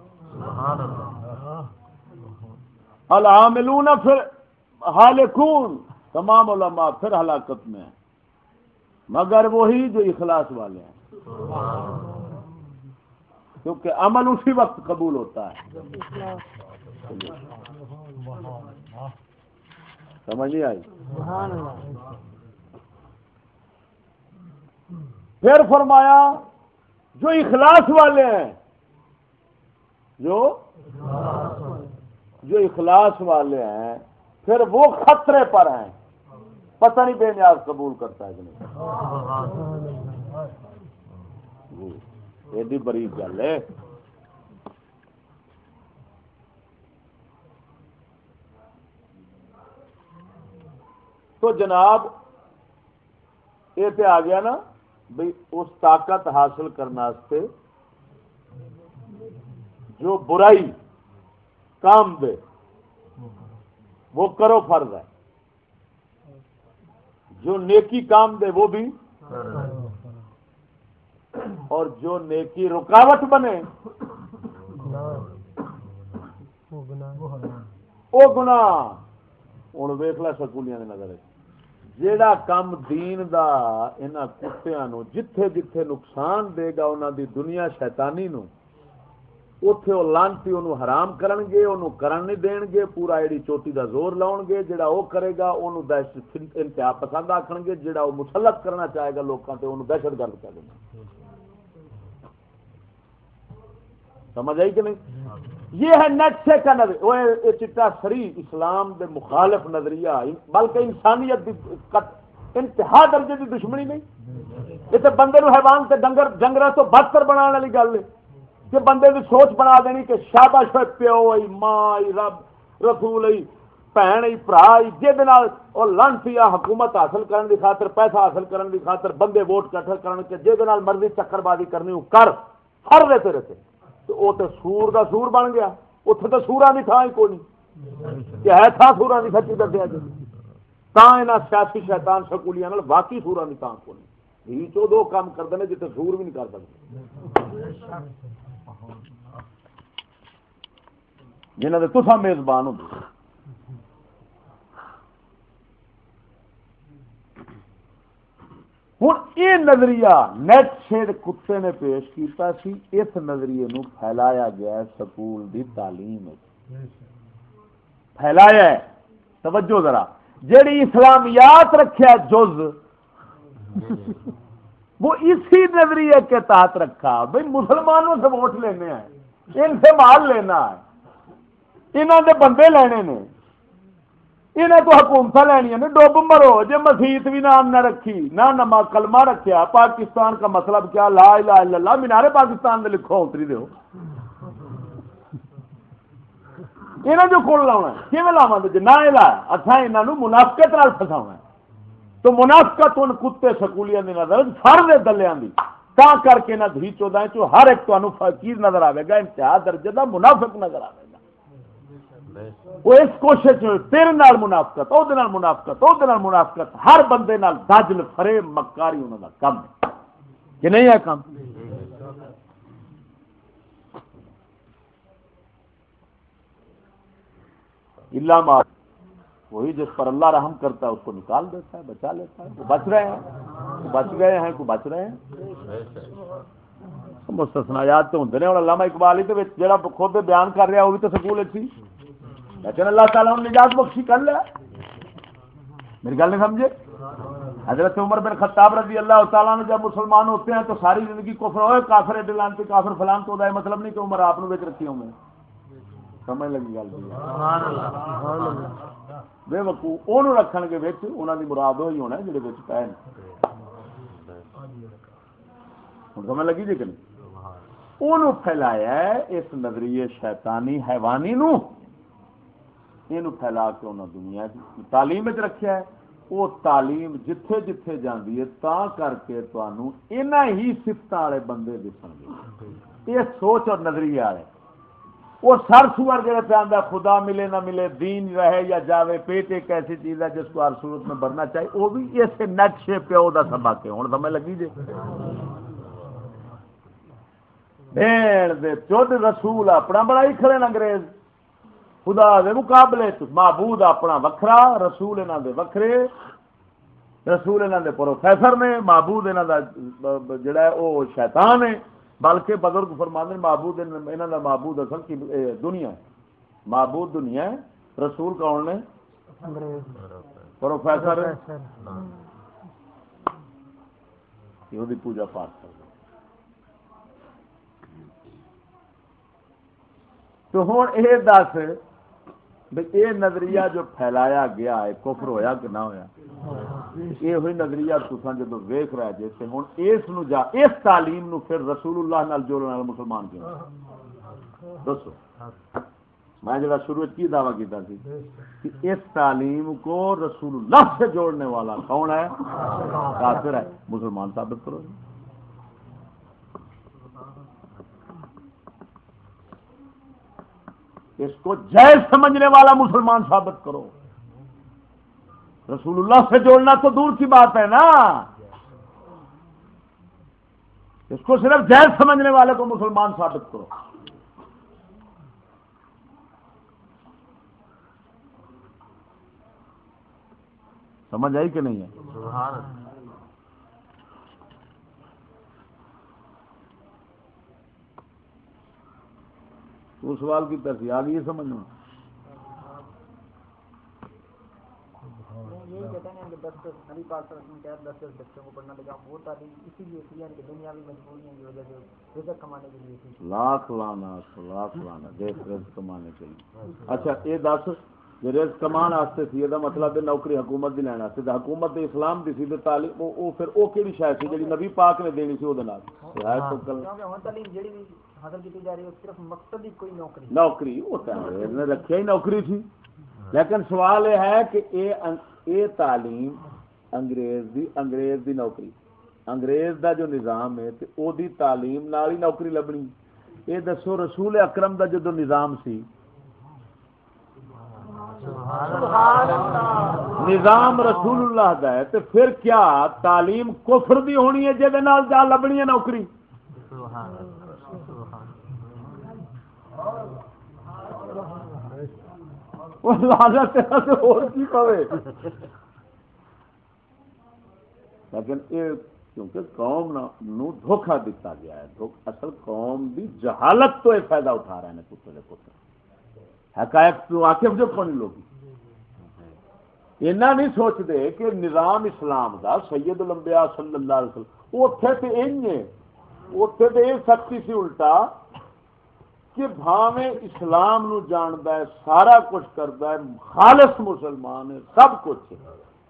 العاملون پھر حالکون. تمام علماء پھر ہلاکت میں مگر وہی جو اخلاص والے ہیں. کیونکہ عمل اسی وقت قبول ہوتا ہے۔ سمجھ نہیں آئی؟ پھر فرمایا، جو اخلاص والے ہیں، جو جو اخلاص والے ہیں، پھر وہ خطرے پر ہیں۔ پتہ نہیں بے نیاز قبول کرتا ہے کہ نہیں۔ ایڈی بڑی گل ہے۔ تو جناب، یہ تو آ گیا نا بھائی اس طاقت حاصل کرنے جو برائی کام دے، وہ کرو فرض ہے۔ جو نیکی کام دے، وہ بھی اور جو نیکی رکاوٹ بنے، وہ گنا ہوں ویخ لا سکولیاں نظر جیڑا کام دین دا انہاں کتیاں نو جتھے جتھے نقصان دے گا انہاں دی دنیا شیطانی نو، اوتھے او لانتی اونوں حرام کرن گے، اونوں کرن نہیں دین گے، پورا ایڑی چوٹی دا زور لاؤن گے، جیڑا او کرے گا اونوں دہشت، انتہا پسند آکھن گے، جیڑا او مسلط کرنا چاہے گا لوکاں تے، اونوں دہشت گرد کہہ دینا سمجھ آئی کہ نہیں؟ یہ ہے نقشے کا نظر چٹا سری اسلام دے مخالف نظریہ، بلکہ انسانیت انتہا درجے کی دشمنی نہیں۔ یہ تو بندے نو حیوان تے ڈنگر ڈنگر تو بدتر بنا والی گل ہے۔ کہ بندے کی سوچ بنا دینی کہ شاباش پیو آئی ماں آئی رب، رسول آئی بھن آئی برا آئی جہد لنسی حکومت حاصل کرنے کی خاطر، پیسہ حاصل کرنے کی خاطر، بندے ووٹ کٹھے کرنے کے جہد مرضی چکر بازی کرنی کر۔ ہر رہتے رہتے۔ تو وہ تو سور دا سور بن گیا۔ اتنے تو سورا کی تھان ہی کوئی نہیں۔ ہے تھا سورا کی سچی دسیا جی تا سیاسی شیطان سکولیاں باقی سورا کی تھان کو نہیں۔ چو دو کام کرتے ہیں جتنے سور بھی نہیں کر سکتے۔ جنہ کے تصا میزبان ہوتے ہوں یہ نظریہ نیٹ شیڈ کتے نے پیش کیتا سی اس نظریے نو پھیلایا گیا سکول دی تعلیم پھیلایا ہے توجہ ذرا جیڑی اسلامیات رکھیا جز وہ اسی نظریے کے تحت رکھا بھائی مسلمانوں سے ووٹ لینے ہیں ان سے مال لینا ہے انہوں نے بندے لینے نے انہیں تو حکومت لینیا نے ڈب مرو جی مسیت بھی نام نہ رکھی نہ نما کلمہ رکھیا پاکستان کا مطلب کیا لا الہ الا اللہ مینارے پاکستان دے لکھو اتری دو یہ جو کول لاؤنا ہے کیون لاوا جی نہ لا اچھا یہاں منافقت نال فساؤ تو منافقت ان کتے سکولیاں دی نظر فر دے دلیاں دی تا کر کے نہ دھی چودہ چو ہر ایک تو چیز نظر آئے گا انتہا درجے کا منافق نظر آئے گا وہ اس کوشش تیرے نال منافقت وہ منافقت وہ منافقت، ہر بندے نال دجل فرے مکاری، انہوں کا کم ہے۔ کہ نہیں ہے کم؟ اللہ مار وہی جس پر اللہ رحم کرتا ہے، اس کو نکال دیتا ہے، بچا لیتا ہے وہ بچ رہے ہیں۔ بچ گئے ہیں کو بچ رہے ہیں۔ مستثنایات تو ہوں علامہ اقبال ہی تو جڑا خود بیان کر رہا وہ بھی تو سکول اچھی لیکن اللہ تعالیٰ نے نجات بخشی، کر لیا میری گل نہیں سمجھے؟ حضرت عمر بن خطاب رضی اللہ تعالیٰ نے جب مسلمان ہوتے ہیں تو ساری زندگی کفر ہوئے کافر ڈلان کے کافر، فلان تو ہے مطلب نہیں کہ عمر آپ نے رکھی ہوں میں سمجھ لگی گل جی؟ بے وقوع وہ رکھن گے انہوں کی مراد وہی ہونا جہے پہ ہوں سمجھ لگی جی کہ نہیں؟ وہ پھیلایا اس نظریے شیطانی حیوانی نو۔ یہ پھیلا کے انہوں دنیا تعلیم رکھیا ہے، وہ تعلیم جتھے جتھے جاندی ہے، تا کر کے تمہوں انہ ہی سفت والے بندے دسن گے۔ یہ سوچ اور نظریہ والے وہ سر سور جڑے پہ آدھا خدا ملے نہ ملے، دین رہے یا جاوے، پیٹ ایک ایسی چیز ہے جس کو ہر صورت میں بھرنا چاہیے۔ وہ بھی اسے نقشے پیو کا سبق ہے۔ ہوں سمجھ لگی جی؟ بھیڑ دے چود رسول اپنا بڑا ہی کھڑے انگریز۔ خدا دے مقابلے تو معبود اپنا وکھرا، رسول انہاں دے وکھرے، رسول انہاں دے پروفیسر نے، معبود انہاں دا جڑا ہے او شیطان ہے، بلکہ بزرگ فرماندے معبود انہاں دا معبود اصل کی دنیا ہے۔ معبود دنیا ہے، رسول کون نے؟ پروفیسر یہ دی پوجا پاٹ کر تو ہوں یہ دس یہ نظریہ جو پھیلایا گیا ہے، کفر ہویا کہ نہ ہویا؟ یہ ہوئی نظریہ تسان جب ویخ رہا جیسے ہوں اس نو جا، اس تعلیم نو پھر رسول اللہ نال جوڑنے والے مسلمان کیوں؟ دسو۔ میں جب شروع کی دعویٰ کیتا تھی کہ اس تعلیم کو رسول اللہ سے جوڑنے والا کون ہے؟ کافر ہے۔ مسلمان ثابت کرو۔ اس کو جائز سمجھنے والا مسلمان ثابت کرو۔ رسول اللہ سے جوڑنا تو دور کی بات ہے نا۔ اس کو صرف جائز سمجھنے والے کو مسلمان ثابت کرو۔ سمجھ آئی کہ نہیں ہے؟ وہ سوال کی طرف آ گئی سمجھنا۔ لاکھ لانا لاکھ لانا دیکھ رزق کمانے کے لیے۔ اچھا یہ دس رزق کمان واسطے سی یہ مطلب نوکری حکومت دی لینا سی حکومت اسلام دی سی تے تعلیم او پھر او کیڑی شے سی جڑی نبی پاک نے دینی سی او دے نال۔ ہدایت تو کل نوکری۔ ہوتا ہے رکھیا ہی نوکری تھی۔ لیکن سوال یہ ہے کہ اے اے تعلیم انگریز دی انگریز دی نوکری۔ انگریز دا جو نظام ہے تے او دی تعلیم نال ہی نوکری لبنی۔ اے دسو رسول اکرم دا جو نظام سی۔ نظام رسول اللہ دا ہے تے پھر کیا تعلیم کفر دی ہونی ہے جے نال جا لبنی ہے نوکری؟ وہ لالا سے اور کی پوے لیکن یہ کیونکہ قوم نو دھوکھا دیتا گیا ہے۔ اصل قوم دی جہالت تو یہ فائدہ اٹھا رہے ہیں پتر پتر۔ حقائق تو واقف جو کون لوگ اینا نہیں سوچتے کہ نظام اسلام دا سید الانبیاء صلی اللہ علیہ وسلم اتنے تو این ہے۔ اتنے تو یہ سختی سی الٹا۔ کہ بھاویں اسلام نو جاندا ہے، سارا کچھ کرتا ہے، خالص مسلمان ہے، سب کچھ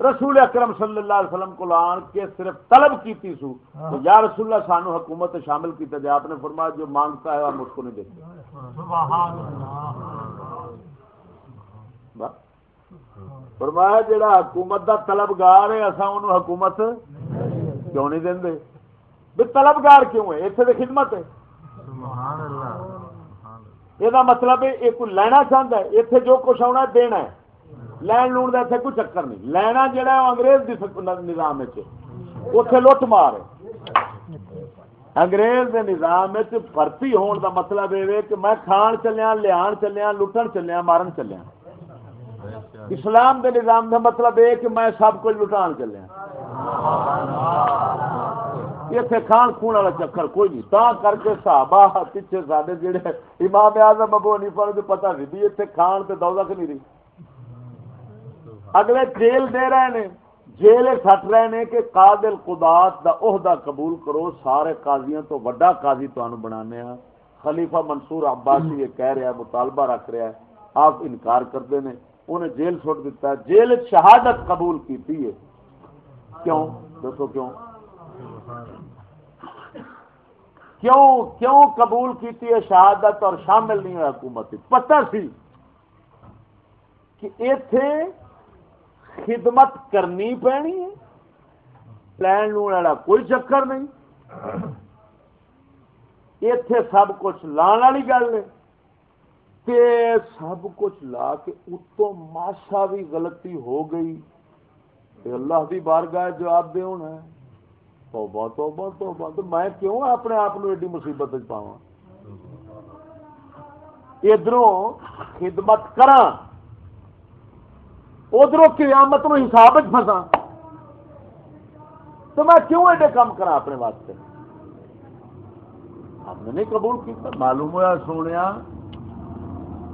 رسول اکرم صلی اللہ علیہ وسلم کو آن کے صرف طلب کیتی سو۔ تو یا رسول اللہ، سانو حکومت شامل کیتے جائے۔ آپ نے فرمایا، جو مانگتا ہے ہم اس کو نہیں دیتے فرمایا، جڑا حکومت دا طلبگار ہے، اساں انہوں حکومت کیوں نہیں دیں بھی طلبگار کیوں ہے؟ اتنے تو خدمت ہے۔ سبحان اللہ۔ یہ مطلب ہے یہ کوئی لینا چاہتا ہے اتنے جو کچھ آنا دینا ہے لین لون کا اتنے کوئی چکر نہیں لینا جہا ہے انگریز نظام اتنے لٹ مار انگریز کے نظام بھرتی ہون کا مطلب یہ کہ میں کھان چلیا لیا چلیا لٹن چلیا مارن چلیا اسلام کے نظام کا مطلب یہ کہ میں سب کچھ لٹان چلیا اتنے کھان خون والا چکر کوئی نہیں۔ تا کر کے صحابہ پیچھے سارے جڑے امام اعظم ابو حنیفہ نے پتہ نہیں بھی اتنے کھان تے دولت نہیں رہی۔ اگلے جیل دے رہے ہیں جیل سٹ رہے ہیں کہ قادل قدات دا عہدہ قبول کرو، سارے قاضیاں تو وڈا قاضی تانوں بنانے ہاں۔ خلیفہ منصور عباسی یہ کہہ رہا ہے، مطالبہ رکھ رہا ہے، آپ انکار کرتے ہیں۔ انہیں جیل چھوٹ دیتا ہے۔ جیل شہادت قبول کیتی ہے۔ کیوں؟ دسو کیوں؟ کیوں کیوں قبول کیتی ہے شہادت اور شامل نہیں ہے حکومت؟ پتہ سی کہ ایتھے خدمت کرنی پینی ہے، پلان والا کوئی چکر نہیں۔ اتے سب کچھ لان والی گل ہے۔ تے سب کچھ لا کے اتو ماشا بھی غلطی ہو گئی۔ اللہ دی بارگاہ جواب دے ہونا ہے۔ توبہ توبہ توبہ. تو میں کیوں اپنے آپ ایڈی مصیبت پاواں؟ ادھروں خدمت کراں ادھر قیامت نو حساب فسا تو میں کیوں ایڈے کام کرا اپنے واسطے؟ ہم نے نہیں قبول کیا معلوم ہوا سونے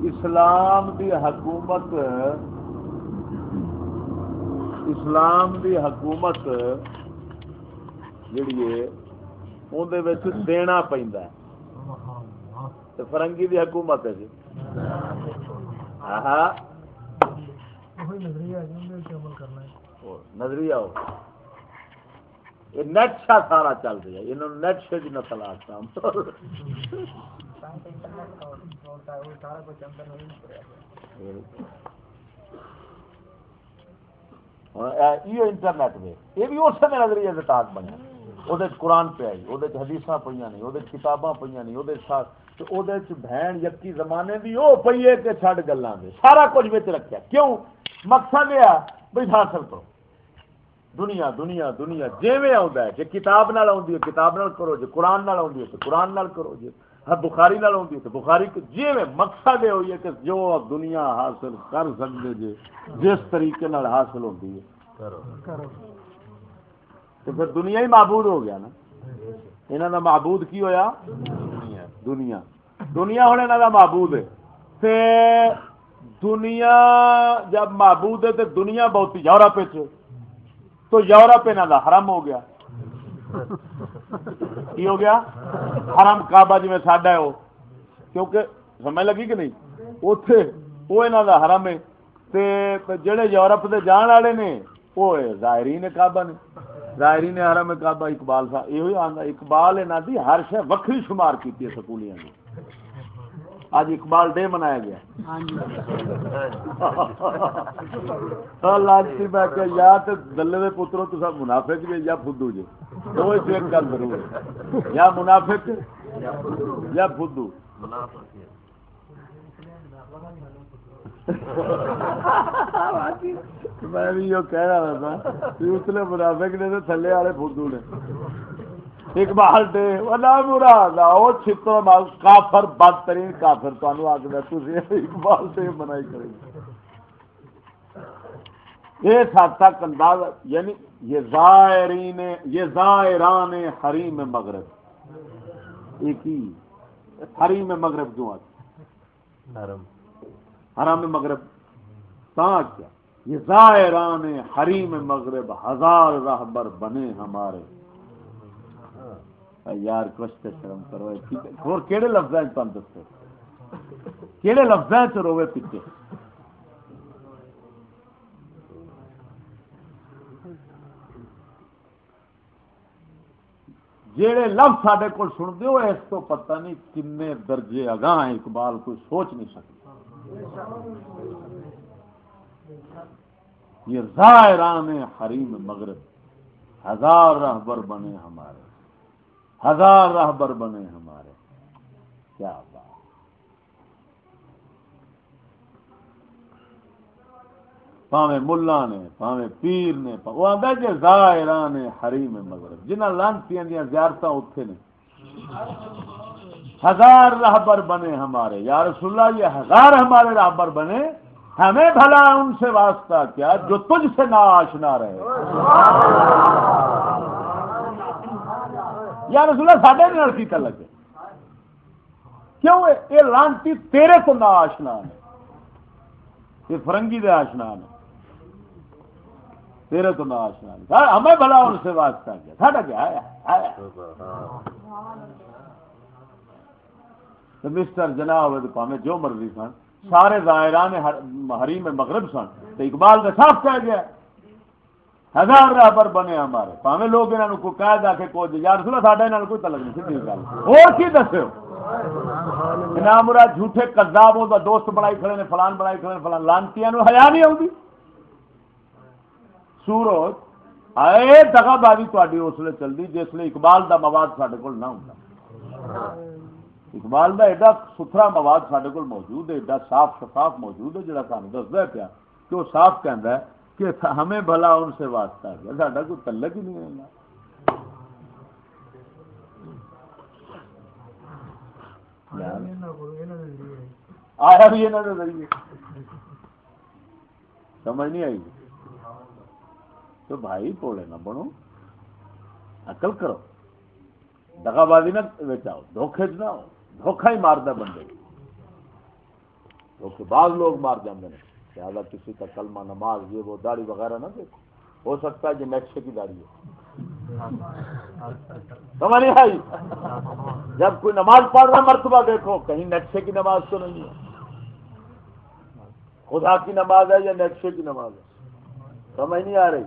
اسلام دی حکومت، اسلام دی حکومت جیڑی ہے اندر دینا پہ فرنگی دی حکومت ہے جی۔ نظریہ ہو۔ یہ نیٹ شا سارا چل رہا ہے۔ انہوں نیٹ سے بھی نسل آتا انٹرنیٹ میں یہ بھی اس میں نظریے سے تاک بنیا وہ قرآن پہ آئی وہ حدیث پہ نہیں وہ کتاباں پہ نہیں وہ بہن یقی زمانے کی وہ پی ہے کہ چڈ گلوں کے سارا کچھ بچ رکھا کیوں مقصد یہ بھائی حاصل کرو دنیا دنیا دنیا جیویں آتا ہے جی کتاب نال آتی ہے کتاب نال کرو جی قرآن نال آتی ہے تو قرآن نال کرو جی ہر بخاری نال آتی ہے تو بخاری جیویں مقصد یہ ہوئی ہے کہ جو دنیا حاصل کر سکتے جی جس طریقے نال حاصل ہوتی ہے تو پھر دنیا ہی معبود ہو گیا نا۔ یہاں کا معبود کی ہویا؟ دنیا دنیا۔ ہونے یہاں کا معبود ہے۔ دنیا جب معبود ہے تو دنیا بہت یورپ تو یورپ یہاں کا حرم ہو گیا۔ کی ہو گیا؟ حرم کعبہ جی ساڈا ہے وہ۔ کیونکہ سمجھ لگی کہ نہیں؟ اتے وہ یہاں کا حرم ہے۔ جڑے یورپ کے جان والے نے، وہ ظاہری نے کعبہ نے۔ ظاہری نے حرم کعبہ اقبال صاحب یہ اقبال یہاں کی ہر شہ وکری شمار کی سکولیاں نے آج اقبال ڈے منایا گیا۔ لانچی میں کہ یا تو دلے دے پترو تو سب منافق جی یا فدو جی دو ہی ایک گل ضرور یا منافق یا فدو۔ میں بھی یہ کہہ رہا تھا اتنے منافق نے تو تھلے والے فدو نے۔ اقبال دے ولا مراد۔ او چھتر مال۔ کافر بدترین کافر تانوں آکھدا تسی اقبال سے منائی کرے۔ یہ حد تک انداز یعنی یہ زائرین یہ زائران حریم مغرب۔ ایک ہی حریم مغرب کیوں آتی حرم حرام مغرب۔ تا کیا یہ زائران حریم مغرب ہزار راہبر بنے ہمارے۔ یار کچھ شرم کرو اور کہڑے لفظ تم دسو کہڑے لفظ چ روے پیچھے جہے لفظ سڈے کو سنتے ہو، اس تو پتہ نہیں کن درجے اگاں اقبال کوئی سوچ نہیں سکتا۔ یہ ظاہران حریم مغرب ہزار رہبر بنے ہمارے، ہزار راہبر بنے ہمارے۔ کیا بات۔ پاوے ملا نے، پاوے پیر نے وہ آتا کہ ظاہران نے حریم مغرب۔ جنہ لانتی دیا زیارت اتنے نے۔ ہزار راہبر بنے ہمارے۔ یا رسول اللہ، یہ ہزار ہمارے راہبر بنے۔ ہمیں بھلا ان سے واسطہ کیا جو تجھ سے نہ آشنا رہے۔ یا رسول اللہ، ساڈے نال کی لگے کیوں؟ یہ لانتی تیرے کو نہ آشنا ہے۔ یہ فرنگی دے آشنا نے تیرے تو نہ آشنا ہے۔ ہاں، ہمیں بھلا ان سے واسطہ کیا۔ ساڈا کیا ہے؟ مسٹر جنا ہوئے تو پامے جو مرضی سن۔ سارے ظاہران حریم مغرب سن، تو اقبال کا صاف کہہ گیا۔ ہزار رابر بنے ہمارے۔ پاوے لوگ انہوں کو کہہ دا کہ کوئی یار سنا ساڈا انہوں کوئی تعلق نہیں، سیدھی گل۔ اور کی دسو نام مراد جھوٹے کذاب دا دوست بنائی کھڑے نے، فلان بنائی کھڑے نے، فلان۔ لانتیاں نو حیا نہیں آؤں سورج اے دگا بازی تاری اس لیے چلتی جس لیے اقبال دا مواد سارے کول نہ ہوتا اقبال دا ایڈا ستھرا مواد سارے کول موجود ہے، ایڈا صاف شفاف موجود ہے جڑا سانو دستا پیا کہ وہ صاف کہندا ہے کہ ہمیں بھلا ان سے واسطہ ہے۔ ساڈا کوئی تعلق ہی نہیں ہے۔ آیا بھی یہاں ذریعے۔ سمجھ نہیں آئی؟ تو بھائی پوڑے نہ بنو۔ عقل کرو۔ دگا بازی نہ بچاؤ دھوکھے چ نہ ہو دھوکھا ہی مارتا بندے دھوکھے بعض لوگ مار جاتے ہیں لہٰذا کسی کا کلمہ نماز یہ وہ داڑھی وغیرہ نہ دیکھو۔ ہو سکتا ہے یہ نیکشے کی داڑھی ہے سمجھ نہیں آئی؟ جب کوئی نماز پڑھ رہا مرتبہ دیکھو کہیں نیکشے کی نماز تو نہیں ہے۔ خدا کی نماز ہے یا نیکشے کی نماز ہے؟ سمجھ نہیں آ رہی۔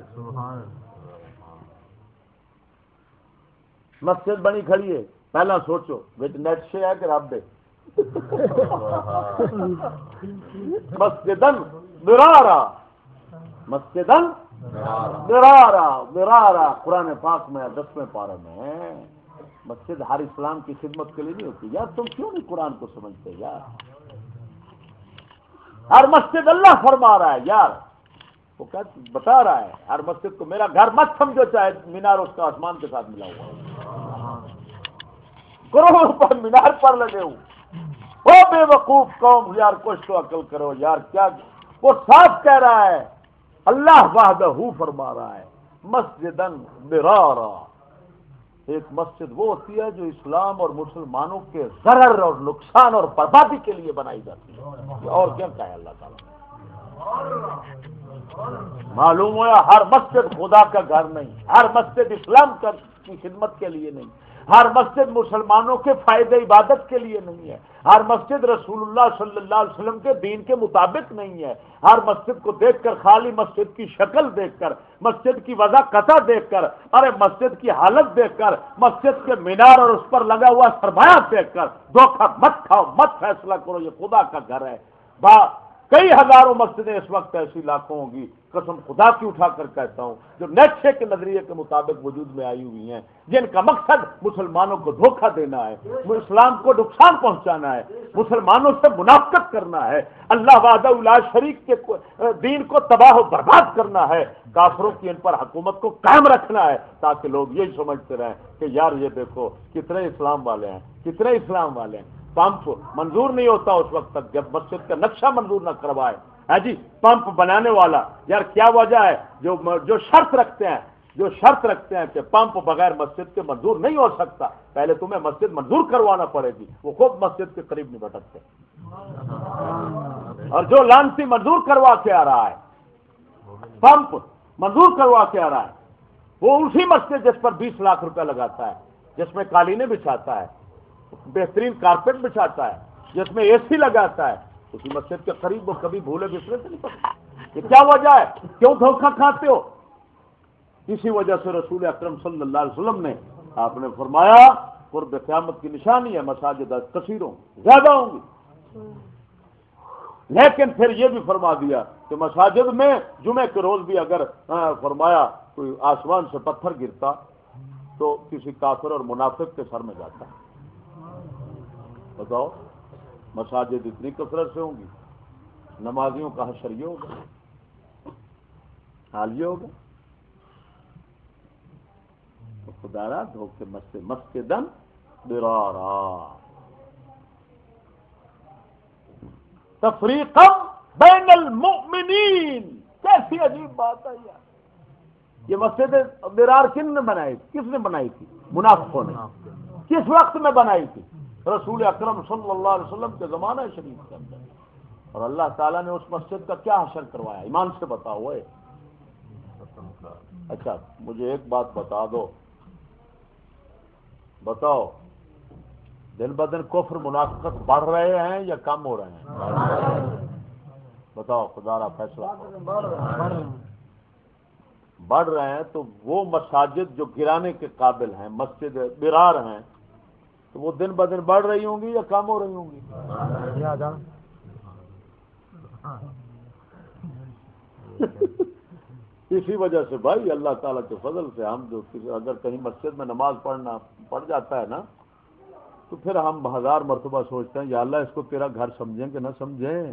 مسجد بنی کھڑی ہے۔ پہلا سوچو بچ نیکشے ہے کہ رب ہے مسجدن برارا مسجدن برارا برارا قرآن پاک میں، دسویں پارے میں، مسجد ہر اسلام کی خدمت کے لیے نہیں ہوتی۔ یار، تم کیوں نہیں قرآن کو سمجھتے یار؟ ہر مسجد اللہ فرما رہا ہے یار۔ وہ کیا بتا رہا ہے؟ ہر مسجد کو میرا گھر مت سمجھو، چاہے مینار اس کا آسمان کے ساتھ ملا ہوا کروڑ پر مینار پر لگے ہوں۔ او بے وقوف قوم، یار کچھ تو عقل کرو، یار کیا وہ صاف کہہ رہا ہے، اللہ وحدہ فرما رہا ہے مسجد برارا ایک مسجد وہ ہوتی ہے جو اسلام اور مسلمانوں کے ضرر اور نقصان اور بربادی کے لیے بنائی جاتی ہے۔ اور کیا کہا ہے اللہ تعالیٰ؟ معلوم ہوا ہر مسجد خدا کا گھر نہیں، ہر مسجد اسلام کی خدمت کے لیے نہیں۔ ہر مسجد مسلمانوں کے فائدے عبادت کے لیے نہیں ہے۔ ہر مسجد رسول اللہ صلی اللہ علیہ وسلم کے دین کے مطابق نہیں ہے۔ ہر مسجد کو دیکھ کر، خالی مسجد کی شکل دیکھ کر، مسجد کی وضع قطع دیکھ کر، ارے مسجد کی حالت دیکھ کر، مسجد کے مینار اور اس پر لگا ہوا سرمایہ دیکھ کر دھوکھا مت کھاؤ، مت فیصلہ کرو، یہ خدا کا گھر ہے۔ با کئی ہزاروں مسجدیں اس وقت ایسی لاکھوں ہوں گی، قسم خدا کی اٹھا کر کہتا ہوں، جو نیچے کے نظریے کے مطابق وجود میں آئی ہوئی ہیں، جن کا مقصد مسلمانوں کو دھوکہ دینا ہے، اسلام کو نقصان پہنچانا ہے، مسلمانوں سے منافقت کرنا ہے، اللہ وعدہ اللہ شریف کے دین کو تباہ و برباد کرنا ہے، کافروں کی ان پر حکومت کو قائم رکھنا ہے، تاکہ لوگ یہی سمجھتے رہیں کہ یار یہ دیکھو، کتنے اسلام والے ہیں، کتنے اسلام والے ہیں۔ پمپ منظور نہیں ہوتا اس وقت تک جب مسجد کا نقشہ منظور نہ کروائے۔ ہے جی پمپ بنانے والا، یار کیا وجہ ہے؟ جو جو شرط رکھتے ہیں، جو شرط رکھتے ہیں کہ پمپ بغیر مسجد کے منظور نہیں ہو سکتا، پہلے تمہیں مسجد منظور کروانا پڑے گی، وہ خود مسجد کے قریب نہیں بھٹکتے۔ اور جو لانسی منظور کروا کے آ رہا ہے، پمپ منظور کروا کے آ رہا ہے، وہ اسی مسجد جس پر بیس لاکھ روپے لگاتا ہے، جس میں قالینیں بچھاتا ہے۔ بہترین کارپیٹ بچھاتا ہے، جس میں اے سی لگاتا ہے۔ اسی مسجد کے قریب وہ کبھی بھولے بسرے سے نہیں پڑتے یہ کیا وجہ ہے؟ کیوں دھوکھا کھاتے ہو؟ اسی وجہ سے رسول اکرم صلی اللہ علیہ وسلم نے آپ نے فرمایا، قرب قیامت کی نشانی ہے، مساجد کثیروں، زیادہ ہوں گی۔ لیکن پھر یہ بھی فرما دیا کہ مساجد میں جمعے کے روز بھی اگر فرمایا کوئی آسمان سے پتھر گرتا تو کسی کافر اور منافق کے سر میں جاتا۔ ہے بتاؤ، مساجد اتنی کثرت سے ہوں گی، نمازیوں کا حشر یہ ہوگا، حال یہ ہوگا۔ تو خدا دھوکے مسجد مسجدن برارا تفریقم بین المؤمنین۔ کیسی عجیب بات ہے یار۔ یہ مسجد برار کن نے بنائی کس نے بنائی تھی؟ منافقوں نے۔ کس وقت میں بنائی تھی؟ رسول اکرم صلی اللہ علیہ وسلم کے زمانہ شریف کے اندر۔ اور اللہ تعالیٰ نے اس مسجد کا کیا حشر کروایا؟ ایمان سے بتاؤ ہوئے اچھا مجھے ایک بات بتا دو۔ بتاؤ، دن ب دن کفر منافقت بڑھ رہے ہیں یا کم ہو رہے ہیں؟ بتاؤ، خدا را فیصلہ۔ بڑھ رہے ہیں تو وہ مساجد جو گرانے کے قابل ہیں، مسجد برار ہیں تو وہ دن ب دن بڑھ رہی ہوں گی یا کم ہو رہی ہوں گی؟ اسی وجہ سے بھائی اللہ تعالیٰ کے فضل سے ہم جو اگر کہیں مسجد میں نماز پڑھنا پڑ جاتا ہے نا تو پھر ہم ہزار مرتبہ سوچتے ہیں یا اللہ اس کو تیرا گھر سمجھیں کہ نہ سمجھیں؟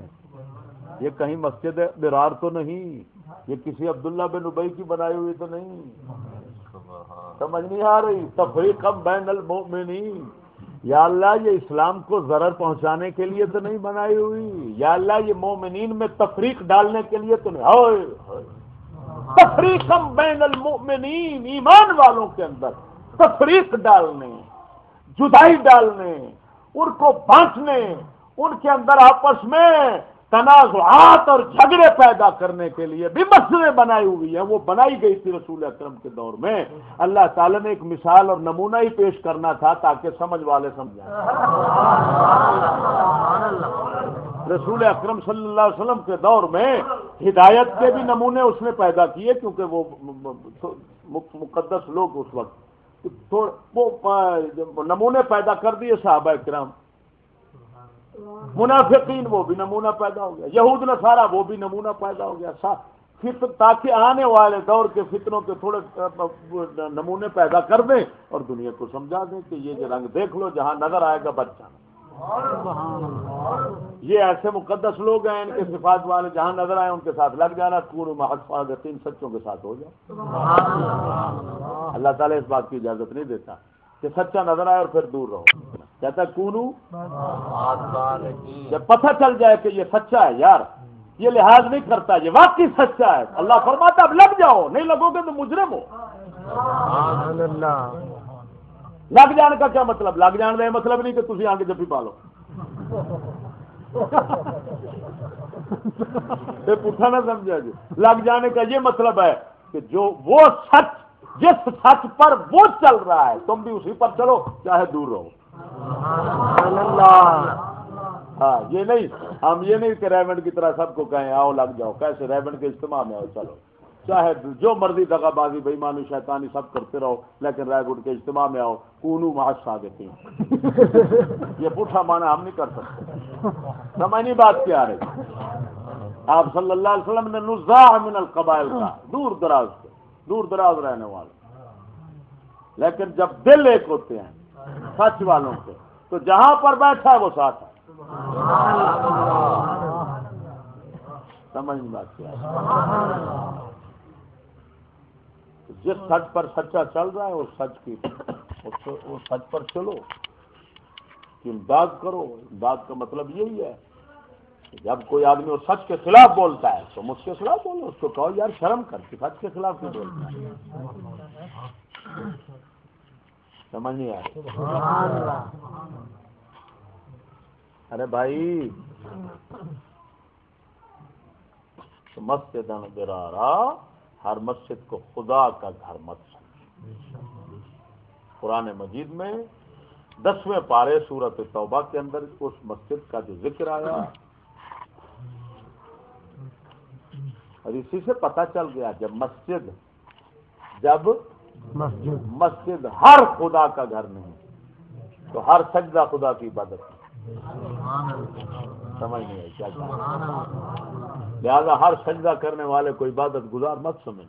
یہ کہیں مسجد برار تو نہیں یہ کسی عبداللہ بن ابئی کی بنائی ہوئی تو نہیں۔ سمجھ نہیں آ رہی؟ تفریق بین المؤمنین۔ یا اللہ یہ اسلام کو ضرر پہنچانے کے لیے تو نہیں بنائی ہوئی یا اللہ یہ مومنین میں تفریق ڈالنے کے لیے تو نہیں تفریق بین المؤمنین، ایمان والوں کے اندر تفریق ڈالنے، جدائی ڈالنے، ان کو بانٹنے، ان کے اندر آپس میں تنازعات اور جھگڑے پیدا کرنے کے لیے بھی مسئلے بنائی ہوئی ہیں، وہ بنائی گئی تھی رسول اکرم کے دور میں۔ اللہ تعالی نے ایک مثال اور نمونہ ہی پیش کرنا تھا تاکہ سمجھ والے سمجھائیں رسول اکرم صلی اللہ علیہ وسلم کے دور میں ہدایت کے بھی نمونے اس نے پیدا کیے، کیونکہ وہ مقدس لوگ اس وقت۔ وہ نمونے پیدا کر دیے صحابہ کرام منافقین وہ بھی نمونہ پیدا ہو گیا۔ یہود نے سارا وہ بھی نمونہ پیدا ہو گیا۔ تاکہ آنے والے دور کے فتنوں کے تھوڑے نمونے پیدا کر دیں اور دنیا کو سمجھا دیں کہ یہ جو رنگ دیکھ لو، جہاں نظر آئے گا بچہ یہ ایسے مقدس لوگ ہیں، ان کے صفات والے جہاں نظر آئے، ان کے ساتھ لگ جانا۔ کور محفاظ تین سچوں کے ساتھ ہو جائے اللہ تعالیٰ اس بات کی اجازت نہیں دیتا۔ کہ سچا نظر آئے اور پھر دور رہو۔ کہتا کونو؟ جب پتہ چل جائے کہ یہ سچا ہے یار یہ لحاظ نہیں کرتا یہ واقعی سچا ہے۔ اللہ فرماتا اب لگ جاؤ نہیں لگو گے تو مجرم ہو۔ لگ جانے کا کیا مطلب؟ لگ جان کا مطلب نہیں کہ تھی آگے جب بھی پالو پوچھا نہ سمجھا جی۔ لگ جانے کا یہ مطلب ہے کہ جو وہ سچ جس سچ پر وہ چل رہا ہے تم بھی اسی پر چلو چاہے دور رہو۔ ہاں یہ نہیں ہم یہ نہیں کہ ریمنڈ کی طرح سب کو کہیں آؤ لگ جاؤ کیسے ریمنڈ کے اجتماع میں آؤ چلو۔ چاہے جو مرضی دگا بازی بےمانی شیطانی سب کرتے رہو لیکن رائے گڑ کے اجتماع میں آؤ کونو آ دیتی یہ پوچھا مانا ہم نہیں کر سکتے۔ سمجھ نہیں بات کیا رہی۔ آپ صلی اللہ علیہ وسلم نے نزا من القبائل کا دور دراز دور دراز رہنے والے۔ لیکن جب دل ایک ہوتے ہیں، سچ والوں کے، تو جہاں پر بیٹھا ہے وہ ساتھ ہے۔ سمجھ بات کیا۔ جس سچ پر سچا چل رہا ہے اس سچ کی اس سچ پر چلو۔ امداد کرو، امداد کا مطلب یہی ہے۔ جب کوئی آدمی اس سچ کے خلاف بولتا ہے تو مجھ کے خلاف بولو، اس کو کہو، یار، شرم کر کے سچ کے خلاف کیوں بولتا ہے؟ سمجھ نہیں آیا؟ ارے بھائی مسجد برارا ہر مسجد کو خدا کا گھر مت سمجھ۔ قرآن مجید میں دسویں پارے سورت توبہ کے اندر اس مسجد کا جو ذکر آیا اور اسی سے پتا چل گیا جب مسجد جب مسجد۔ مسجد ہر خدا کا گھر نہیں تو ہر سجدہ خدا کی عبادت سمجھ نہیں آئی کیا لہٰذا ہر سجدہ کرنے والے کو عبادت گزار مت سمجھ۔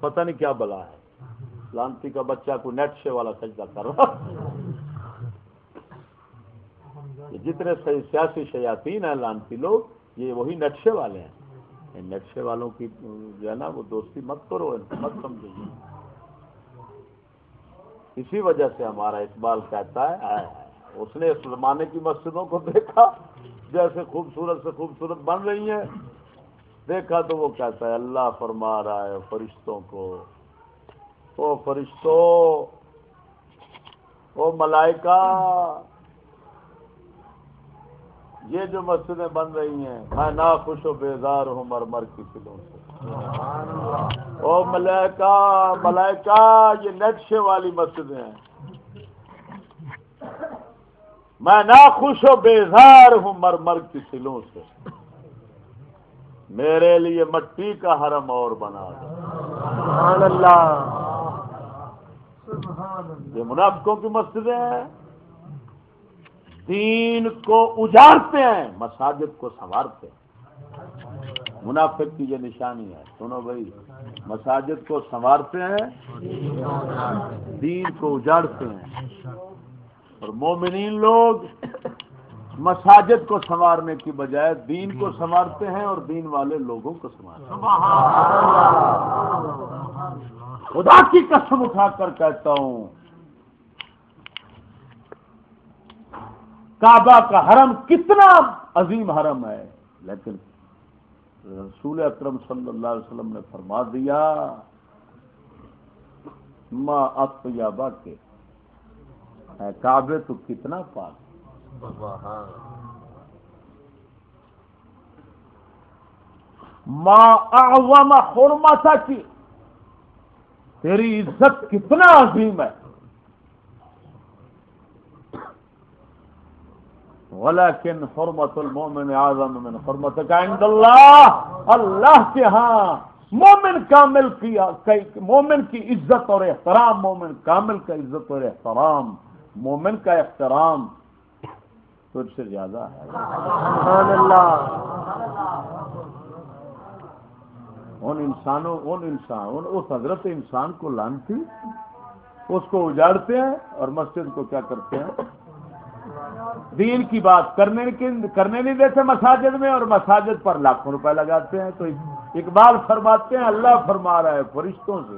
پتہ نہیں کیا بلا ہے۔ لانتی کا بچہ کو نیٹ سے والا سجدہ کر۔ رہا جتنے سیاسی شیاتین ہیں لانتی لوگ یہ وہی نقشے والے ہیں۔ نقشے والوں کی جو ہے نا، وہ دوستی مت کرو، مت سمجھو۔ اسی وجہ سے ہمارا اقبال کہتا ہے اس نے اس زمانے کی مسجدوں کو دیکھا، جیسے خوبصورت سے خوبصورت بن رہی ہیں۔ دیکھا تو وہ کہتا ہے، اللہ فرما رہا ہے فرشتوں کو۔ او فرشتوں، او ملائکہ یہ جو مسجدیں بن رہی ہیں میں نا خوش و بیزار ہوں مر مر کی فلوں سے۔ او ملائکہ ملائکہ یہ نقشے والی مسجدیں ہیں۔ میں ناخوش و بیزار ہوں مر مر کی سلوں سے۔ میرے لیے مٹی کا حرم اور بنا دو۔ سبحان اللہ۔ یہ منافقوں کی مسجدیں ہیں۔ دین کو اجاڑتے ہیں، مساجد کو سنوارتے ہیں۔ منافق کی یہ نشانی ہے۔ سنو بھائی، مساجد کو سنوارتے ہیں، دین کو اجاڑتے ہیں۔ اور مومنین لوگ مساجد کو سنوارنے کی بجائے دین کو سنوارتے ہیں اور دین والے لوگوں کو سنوارتے ہیں۔ خدا کی قسم اٹھا کر کہتا ہوں کعبہ کا حرم کتنا عظیم حرم ہے لیکن رسول اکرم صلی اللہ علیہ وسلم نے فرما دیا ماں اطیبہ کے۔ اے کعبے تو کتنا پاک۔ ماں اعظم حرمتا کی تیری عزت کتنا عظیم ہے۔ ولكن حرمت المومن اعظم من حرمتك عند اللہ اللہ کے ہاں مومن کامل کی مومن کی عزت اور احترام مومن کامل کا عزت اور احترام مومن کا احترام. تجھ سے زیادہ ہے۔ سبحان اللہ۔ ان انسانوں، ان انسان، ان اس حضرت انسان کو لانتی، اس کو اجاڑتے ہیں اور مسجد کو کیا کرتے ہیں؟ دین کی بات کرنے کرنے نہیں دیتے مساجد میں اور مساجد پر لاکھوں روپے لگاتے ہیں تو اقبال فرماتے ہیں اللہ فرما رہا ہے فرشتوں سے۔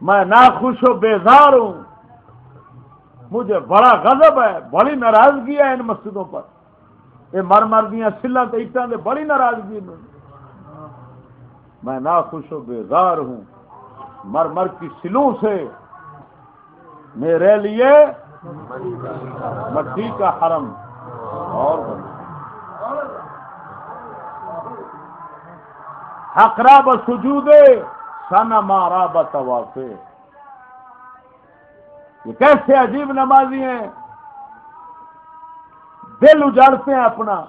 میں ناخوش و بیزار ہوں۔ مجھے بڑا غضب ہے، بڑی ناراضگی ہے ان مسجدوں پر۔ یہ مر مر دیا سلا تو اٹان دے بڑی ناراضگی میں۔ میں ناخوش و بیزار ہوں۔ مر مر کی سلوں سے میرے لیے مٹی کا حرم اور حقرا بسجودے سنا مارا بتوافے یہ کیسے عجیب نمازی ہیں۔ دل اجاڑتے ہیں اپنا۔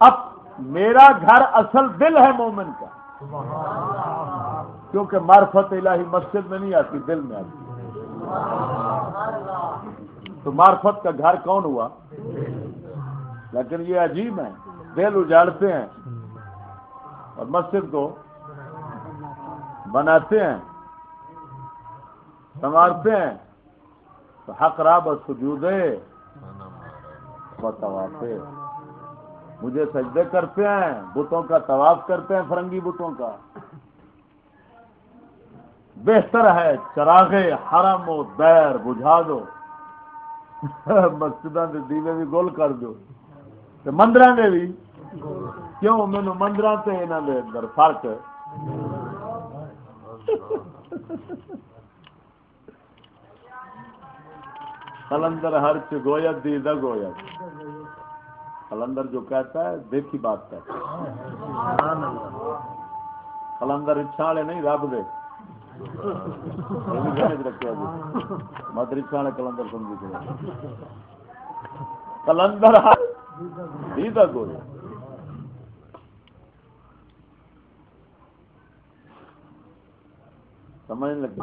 اب میرا گھر اصل دل ہے مومن کا۔ کیونکہ معرفت الہی مسجد میں نہیں آتی، دل میں آتی۔ تو معرفت کا گھر کون ہوا؟ لیکن یہ عجیب ہے دل اجاڑتے ہیں اور مسجد کو بناتے ہیں، سنوارتے ہیں، تو حق راب اور سجودے طواف مجھے سجدے کرتے ہیں، بتوں کا طواف کرتے ہیں، فرنگی بتوں کا۔ بہتر ہے چراغے حرم و دیر بجھا دو۔ مسجد کے دیوے بھی گول کر دو۔ مندر کے بھی۔ کیوں؟ مینو مندر سے یہاں کے اندر فرق کلندر ہر چویت دی دا گویت کلندر جو کہتا ہے دیکھی بات کہتا ہے کلندر اچھا والے نہیں رب دے۔ مت رکشا والے کلندر کلندر دی دا گویت سمجھ لگے